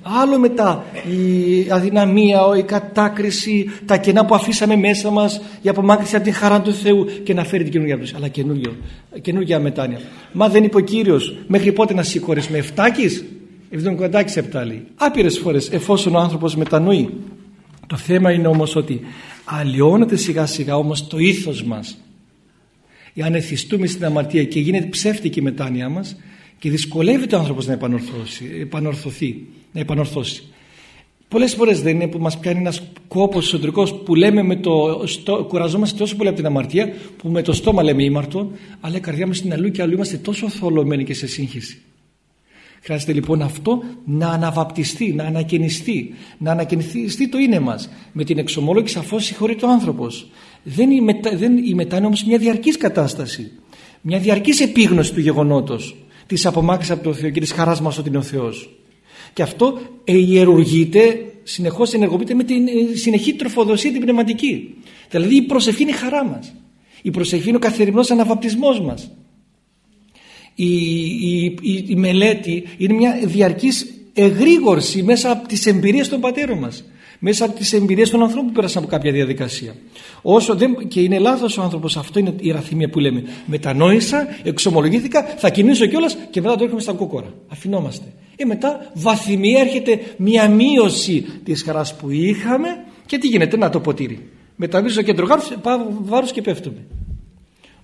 άλλο μετά η αδυναμία, η κατάκριση, τα κενά που αφήσαμε μέσα μας, η απομάκρυση από την χαρά του Θεού και να φέρει την καινούργια πτώση. Αλλά καινούργιο, καινούργια μετάνοια. Μα δεν είπε ο Κύριος μέχρι πότε να σηκώρεις με εφτάκης, 70 επτά λέει. Άπειρες φορές εφόσον ο άνθρωπος μετανοεί. Το θέμα είναι όμως ότι αλλοιώνεται σιγά σιγά όμως το ήθος μας. Εάν εθιστούμε στην αμαρτία και γίνεται ψεύτικη η μετάνοια μας και δυσκολεύεται ο άνθρωπος να επανορθωθεί να επανορθώσει. Πολλές φορές δεν είναι που μας πιάνει ένας κόπος εσωτερικός που λέμε με το στο, κουραζόμαστε τόσο πολύ από την αμαρτία που με το στόμα λέμε ήμαρτο αλλά η καρδιά μας είναι αλλού και αλλού είμαστε τόσο θολωμένοι και σε σύγχυση. Χρειάζεται λοιπόν αυτό να αναβαπτιστεί, να ανακαινιστεί, να ανακαινιστεί το είναι μας. Με την εξομόλογη σαφώς συγχωρεί ο άνθρωπος. Δεν η, μετα, δεν, η μετά είναι όμως μια διαρκής κατάσταση. Μια διαρκής επίγνωση του γεγονότος της απομάκρυσης από τον Θεό και της χαράς μας ότι είναι ο Θεός. Και αυτό ιερουργείται, συνεχώς ενεργοποιείται με την ε, συνεχή τροφοδοσία την πνευματική. Δηλαδή η προσευχή είναι η χαρά μας. Η προσευχή είναι ο καθημερινός αναβαπτισμός μας. Η, η, η, η μελέτη είναι μια διαρκής εγρήγορση μέσα από τις εμπειρίες των πατέρων μας μέσα από τις εμπειρίες των ανθρώπων που πέρασαν από κάποια διαδικασία. Όσο δεν, και είναι λάθος ο άνθρωπος, αυτό είναι η ραθυμία που λέμε. Μετανόησα, εξομολογήθηκα, θα κινήσω κιόλας και μετά το έρχομαι στα κόκορα. Αφινόμαστε. Ε, μετά βαθυμία έρχεται μια μείωση της χαράς που είχαμε και τι γίνεται, να το ποτήρι. μεταβίζω στο κέντρο βάρους και πέφτουμε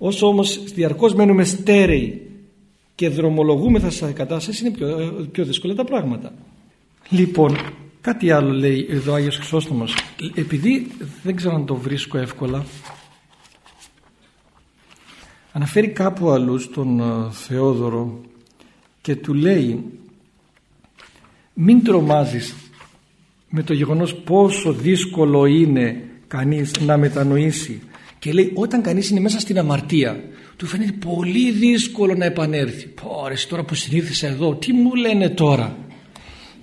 όσο όμως διαρκώς μένουμε στέρεοι και δρομολογούμεθα σε κατάσταση είναι πιο, πιο δύσκολα τα πράγματα λοιπόν κάτι άλλο λέει εδώ ο Άγιος Χρυσόστομος. Επειδή δεν ξέρω αν το βρίσκω εύκολα αναφέρει κάπου αλλού στον ε, Θεόδωρο και του λέει μην τρομάζεις με το γεγονός πόσο δύσκολο είναι κανείς να μετανοήσει και λέει όταν κανείς είναι μέσα στην αμαρτία του φαίνεται πολύ δύσκολο να επανέλθει πω ρε τώρα που συνήθισα εδώ τι μου λένε τώρα;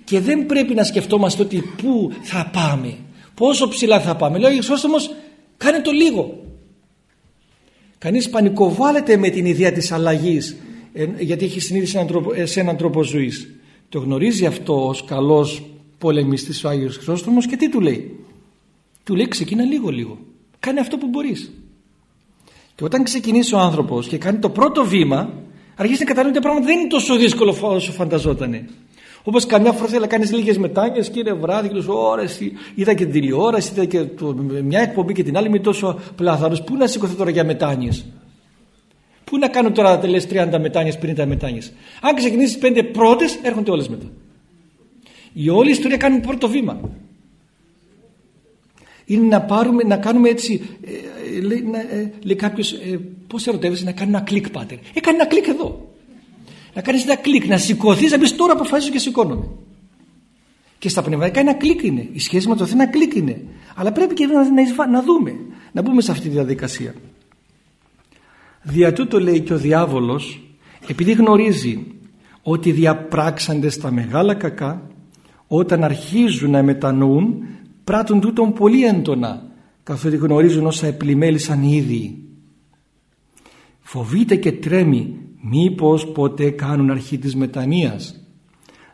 Και δεν πρέπει να σκεφτόμαστε ότι πού θα πάμε. Πόσο ψηλά θα πάμε. Λέει ο Ιησούς κάνε το λίγο. Κανείς πανικοβάλλεται με την ιδέα της αλλαγής ε, γιατί έχει συνείδηση ε, σε έναν τρόπο ζωής. Το γνωρίζει αυτό ως καλός πολεμιστής ο Άγιος Χρυσόστομος και τι του λέει. Του λέει ξεκίνα λίγο λίγο. Κάνε αυτό που μπορείς και όταν ξεκινήσει ο άνθρωπος και κάνει το πρώτο βήμα αρχίζει να καταλαβαίνει ότι το πράγμα δεν είναι τόσο δύσκολο όσο φανταζότανε όπως καμιά φορά θέλει να κάνεις λίγες μετάνοιες και είναι βράδυ και λες ώρες είδα και την τηλεόραση είδα και το, μια εκπομπή και την άλλη με τόσο πλάθαρος πού να σηκωθώ τώρα για μετάνοιες Πού να κάνω τώρα τελές 30 μετάνοιες, 50 μετάνοιες. Αν ξεκινήσεις πέντε πρώτες έρχονται όλες μετά. Η όλη ιστορία κάνει πρώτο βήμα είναι να, πάρουμε, να κάνουμε έτσι ε, ε λέει, να, ε, λέει κάποιος ε, πως ερωτεύεσαι να κάνει ένα κλικ πάτερ έκανε ένα κλικ εδώ να κάνεις ένα κλικ να σηκωθείς να πεις τώρα αποφασίζω και σηκώνομαι και στα πνευματικά ένα κλικ είναι. Η σχέση με το Θεό ένα κλικ είναι. Αλλά πρέπει και να, να, να δούμε να μπούμε σε αυτή τη διαδικασία. Δια τούτο λέει και ο διάβολος επειδή γνωρίζει ότι διαπράξαντες τα μεγάλα κακά όταν αρχίζουν να μετανοούν πράττουν τούτον πολύ έντονα καθότι γνωρίζουν όσα επλημέλησαν ήδη. Φοβείται και τρέμει μήπως ποτέ κάνουν αρχή της μετανοίας;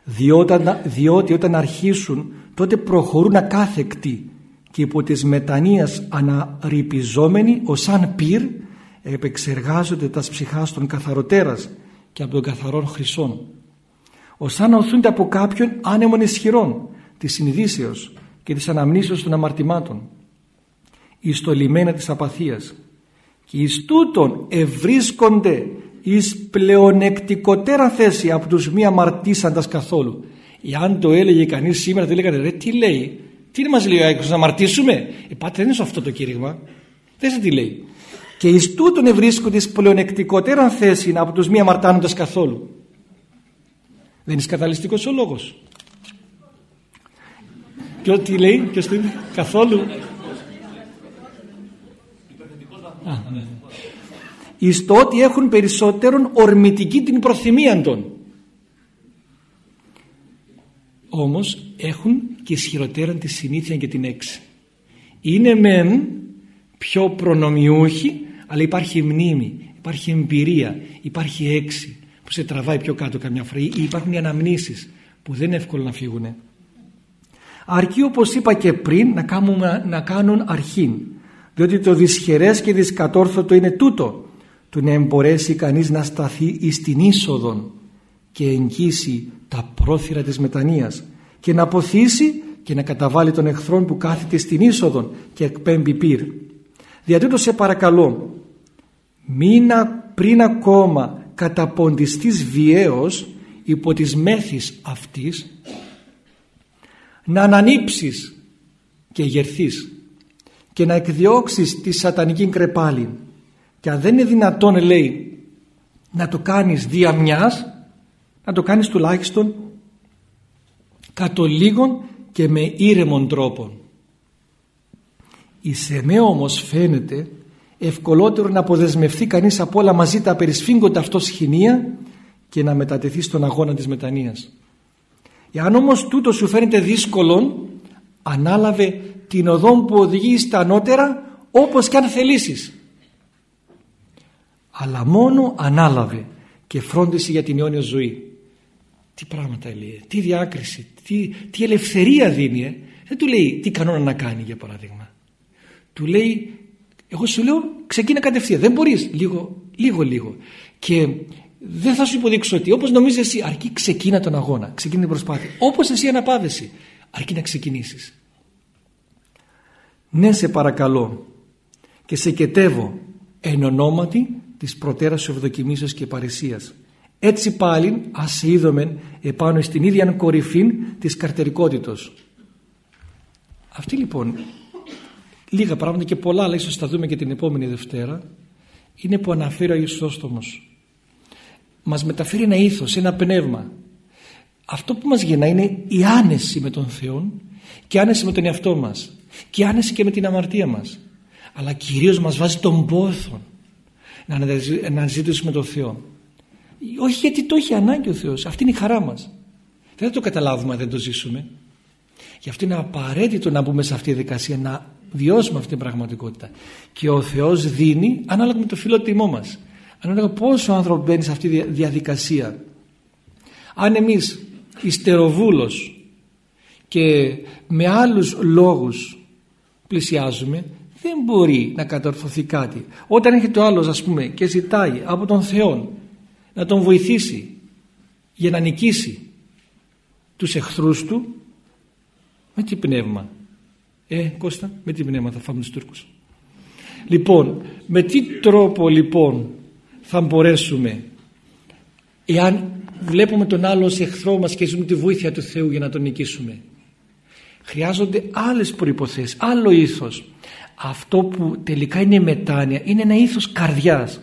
Διότι, διότι όταν αρχίσουν τότε προχωρούν ακάθεκτοι και υπό της μετανοίας αναρρυπιζόμενοι ως αν πυρ επεξεργάζονται τα ψυχάς των καθαροτέρας και από τον καθαρών χρυσών ως αν οθούνται από κάποιον άνεμον ισχυρών της συνειδήσεως και της αναμνήσεως των αμαρτημάτων. Εις το λιμένα της απαθίας. Και εις τούτον ευρίσκονται εις πλεονεκτικότερα θέση από τους μη αμαρτήσαντας καθόλου. Εάν το έλεγε κανείς σήμερα το έλεγανε ρε τι λέει; Τι μας λέει ο Άγιος να αμαρτήσουμε; Ε πάτε δεν είναι αυτό το κήρυγμα. Δεν σε τι λέει και εις τούτον ευρίσκονται εις πλεονεκτικότερα θέση από τους μη αμαρτάνοντας καθόλου. Δεν είναι καταλυστικός ο λόγος. Ποιο τι λέει, ποιο το είπε, καθόλου. Ναι. Εις το ότι έχουν περισσότερον ορμητική την προθυμία των. Όμως έχουν και ισχυροτέραν τη συνήθεια και την έξι. Είναι μεν πιο προνομιούχοι, αλλά υπάρχει μνήμη, υπάρχει εμπειρία, υπάρχει έξι που σε τραβάει πιο κάτω καμιά φορά ή υπάρχουν οι αναμνήσεις που δεν είναι εύκολο να φύγουν αρκεί όπως είπα και πριν να, κάνουμε, να κάνουν αρχήν διότι το δυσχερές και δυσκατόρθωτο είναι τούτο του να εμπορέσει κανείς να σταθεί εις την είσοδον και εγγύσει τα πρόθυρα της μετανοίας και να αποθήσει και να καταβάλει τον εχθρόν που κάθεται στην είσοδον και εκπέμπει πυρ. Διατούτο σε παρακαλώ μην πριν ακόμα καταποντιστείς βιαίως υπό τις μέθης αυτής να ανανύψεις και γερθείς και να εκδιώξεις τη σατανική κρεπάλη και αν δεν είναι δυνατόν λέει να το κάνεις δια μιας να το κάνεις τουλάχιστον κατ' λίγον και με ήρεμον τρόπο η σεμέ όμως φαίνεται ευκολότερο να αποδεσμευτεί κανείς από όλα μαζί τα περισφίγγοντα αυτό σχοινία και να μετατεθεί στον αγώνα της μετανοίας Εάν όμως τούτος σου φαίνεται δύσκολο ανάλαβε την οδό που οδηγεί στα ανώτερα όπως και αν θελήσεις. Αλλά μόνο ανάλαβε και φρόντισε για την αιώνια ζωή. Τι πράγματα λέει, τι διάκριση, τι, τι ελευθερία δίνει. Ε. Δεν του λέει τι κανόνα να κάνει για παράδειγμα. Του λέει, εγώ σου λέω ξεκίνα κατευθείαν. Δεν μπορείς, λίγο, λίγο, λίγο. Και δεν θα σου υποδείξω ότι όπως νομίζεις εσύ αρκεί ξεκίνα τον αγώνα, ξεκίνα την προσπάθεια. Όπως εσύ αναπάδεσαι αρκεί να ξεκινήσεις. ναι σε παρακαλώ και σε κετεύω εν ονόματι της προτέρας σου ευδοκιμήσεως και παρησίας. Έτσι πάλι ας είδομεν επάνω στην ίδια κορυφή της καρτερικότητος. Αυτή λοιπόν λίγα πράγματα και πολλά αλλά ίσως θα δούμε και την επόμενη Δευτέρα είναι που αναφέρει ο Ιησούστομος μας μεταφέρει ένα ήθος, ένα πνεύμα. Αυτό που μας γεννά είναι η άνεση με τον Θεό και άνεση με τον εαυτό μας και άνεση και με την αμαρτία μας. Αλλά κυρίως μας βάζει τον πόθο να αναζητήσουμε τον Θεό. Όχι γιατί το έχει ανάγκη ο Θεός. Αυτή είναι η χαρά μας. Δεν θα το καταλάβουμε αν δεν το ζήσουμε. Γι' αυτό είναι απαραίτητο να μπούμε σε αυτή τη δικασία να βιώσουμε αυτή την πραγματικότητα. Και ο Θεός δίνει ανάλογα με το φιλότιμό μας. Ανάλογα πόσο ο άνθρωπος μπαίνει σε αυτή τη διαδικασία. Αν εμείς ιστεροβούλος και με άλλους λόγους πλησιάζουμε δεν μπορεί να κατορθωθεί κάτι. Όταν έρχεται ο άλλος ας πούμε και ζητάει από τον Θεό να τον βοηθήσει για να νικήσει τους εχθρούς του με τι πνεύμα. Ε Κώστα με τι πνεύμα θα φάμε τους Τούρκους. Λοιπόν με τι τρόπο λοιπόν θα μπορέσουμε εάν βλέπουμε τον άλλο ως εχθρό μας και ζούμε τη βοήθεια του Θεού για να τον νικήσουμε χρειάζονται άλλες προϋποθέσεις άλλο ήθος αυτό που τελικά είναι μετάνοια είναι ένα ήθος καρδιάς.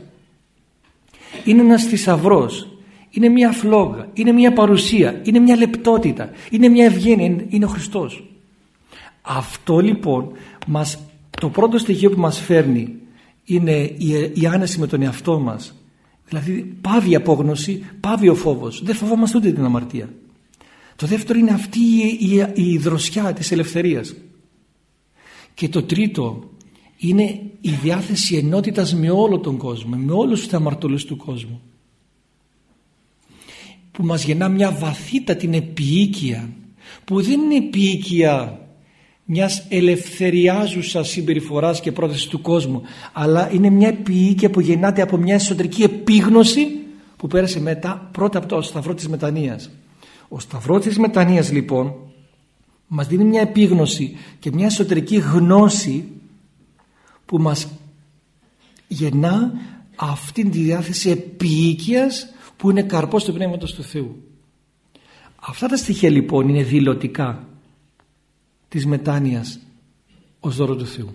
Είναι ένας θησαυρός. είναι μια φλόγα. Είναι μια παρουσία. Είναι μια λεπτότητα. Είναι μια ευγένεια. Είναι ο Χριστός. Αυτό λοιπόν μας, το πρώτο στοιχείο που μας φέρνει είναι η, η άνεση με τον εαυτό μας. Δηλαδή πάβει η απόγνωση πάβει ο φόβος. Δεν φοβόμαστε ούτε την αμαρτία. Το δεύτερο είναι αυτή η, η, η δροσιά της ελευθερίας και το τρίτο είναι η διάθεση ενότητας με όλο τον κόσμο, με όλους τους αμαρτωλούς του κόσμου που μας γεννά μια βαθύτατη επίοικια που δεν είναι επίοικια μιας ελευθεριάζουσας συμπεριφοράς και πρόθεσης του κόσμου αλλά είναι μια επίοικια που γεννάται από μια εσωτερική επίγνωση που πέρασε μετά πρώτα από το σταυρό της μετανοίας. Ο σταυρός της μετανοίας λοιπόν μας δίνει μια επίγνωση και μια εσωτερική γνώση που μας γεννά αυτήν τη διάθεση επίοικιας που είναι καρπός του Πνεύματος του Θεού. Αυτά τα στοιχεία λοιπόν είναι δηλωτικά της μετάνοιας ως δώρο του Θεού.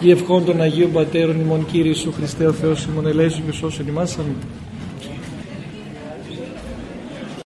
Η ευχών των Αγίων Πατέρων ημών Κύριε Ιησού Χριστέ ο Θεός ημών ελέησον και σώσον ημάς. Αμήν.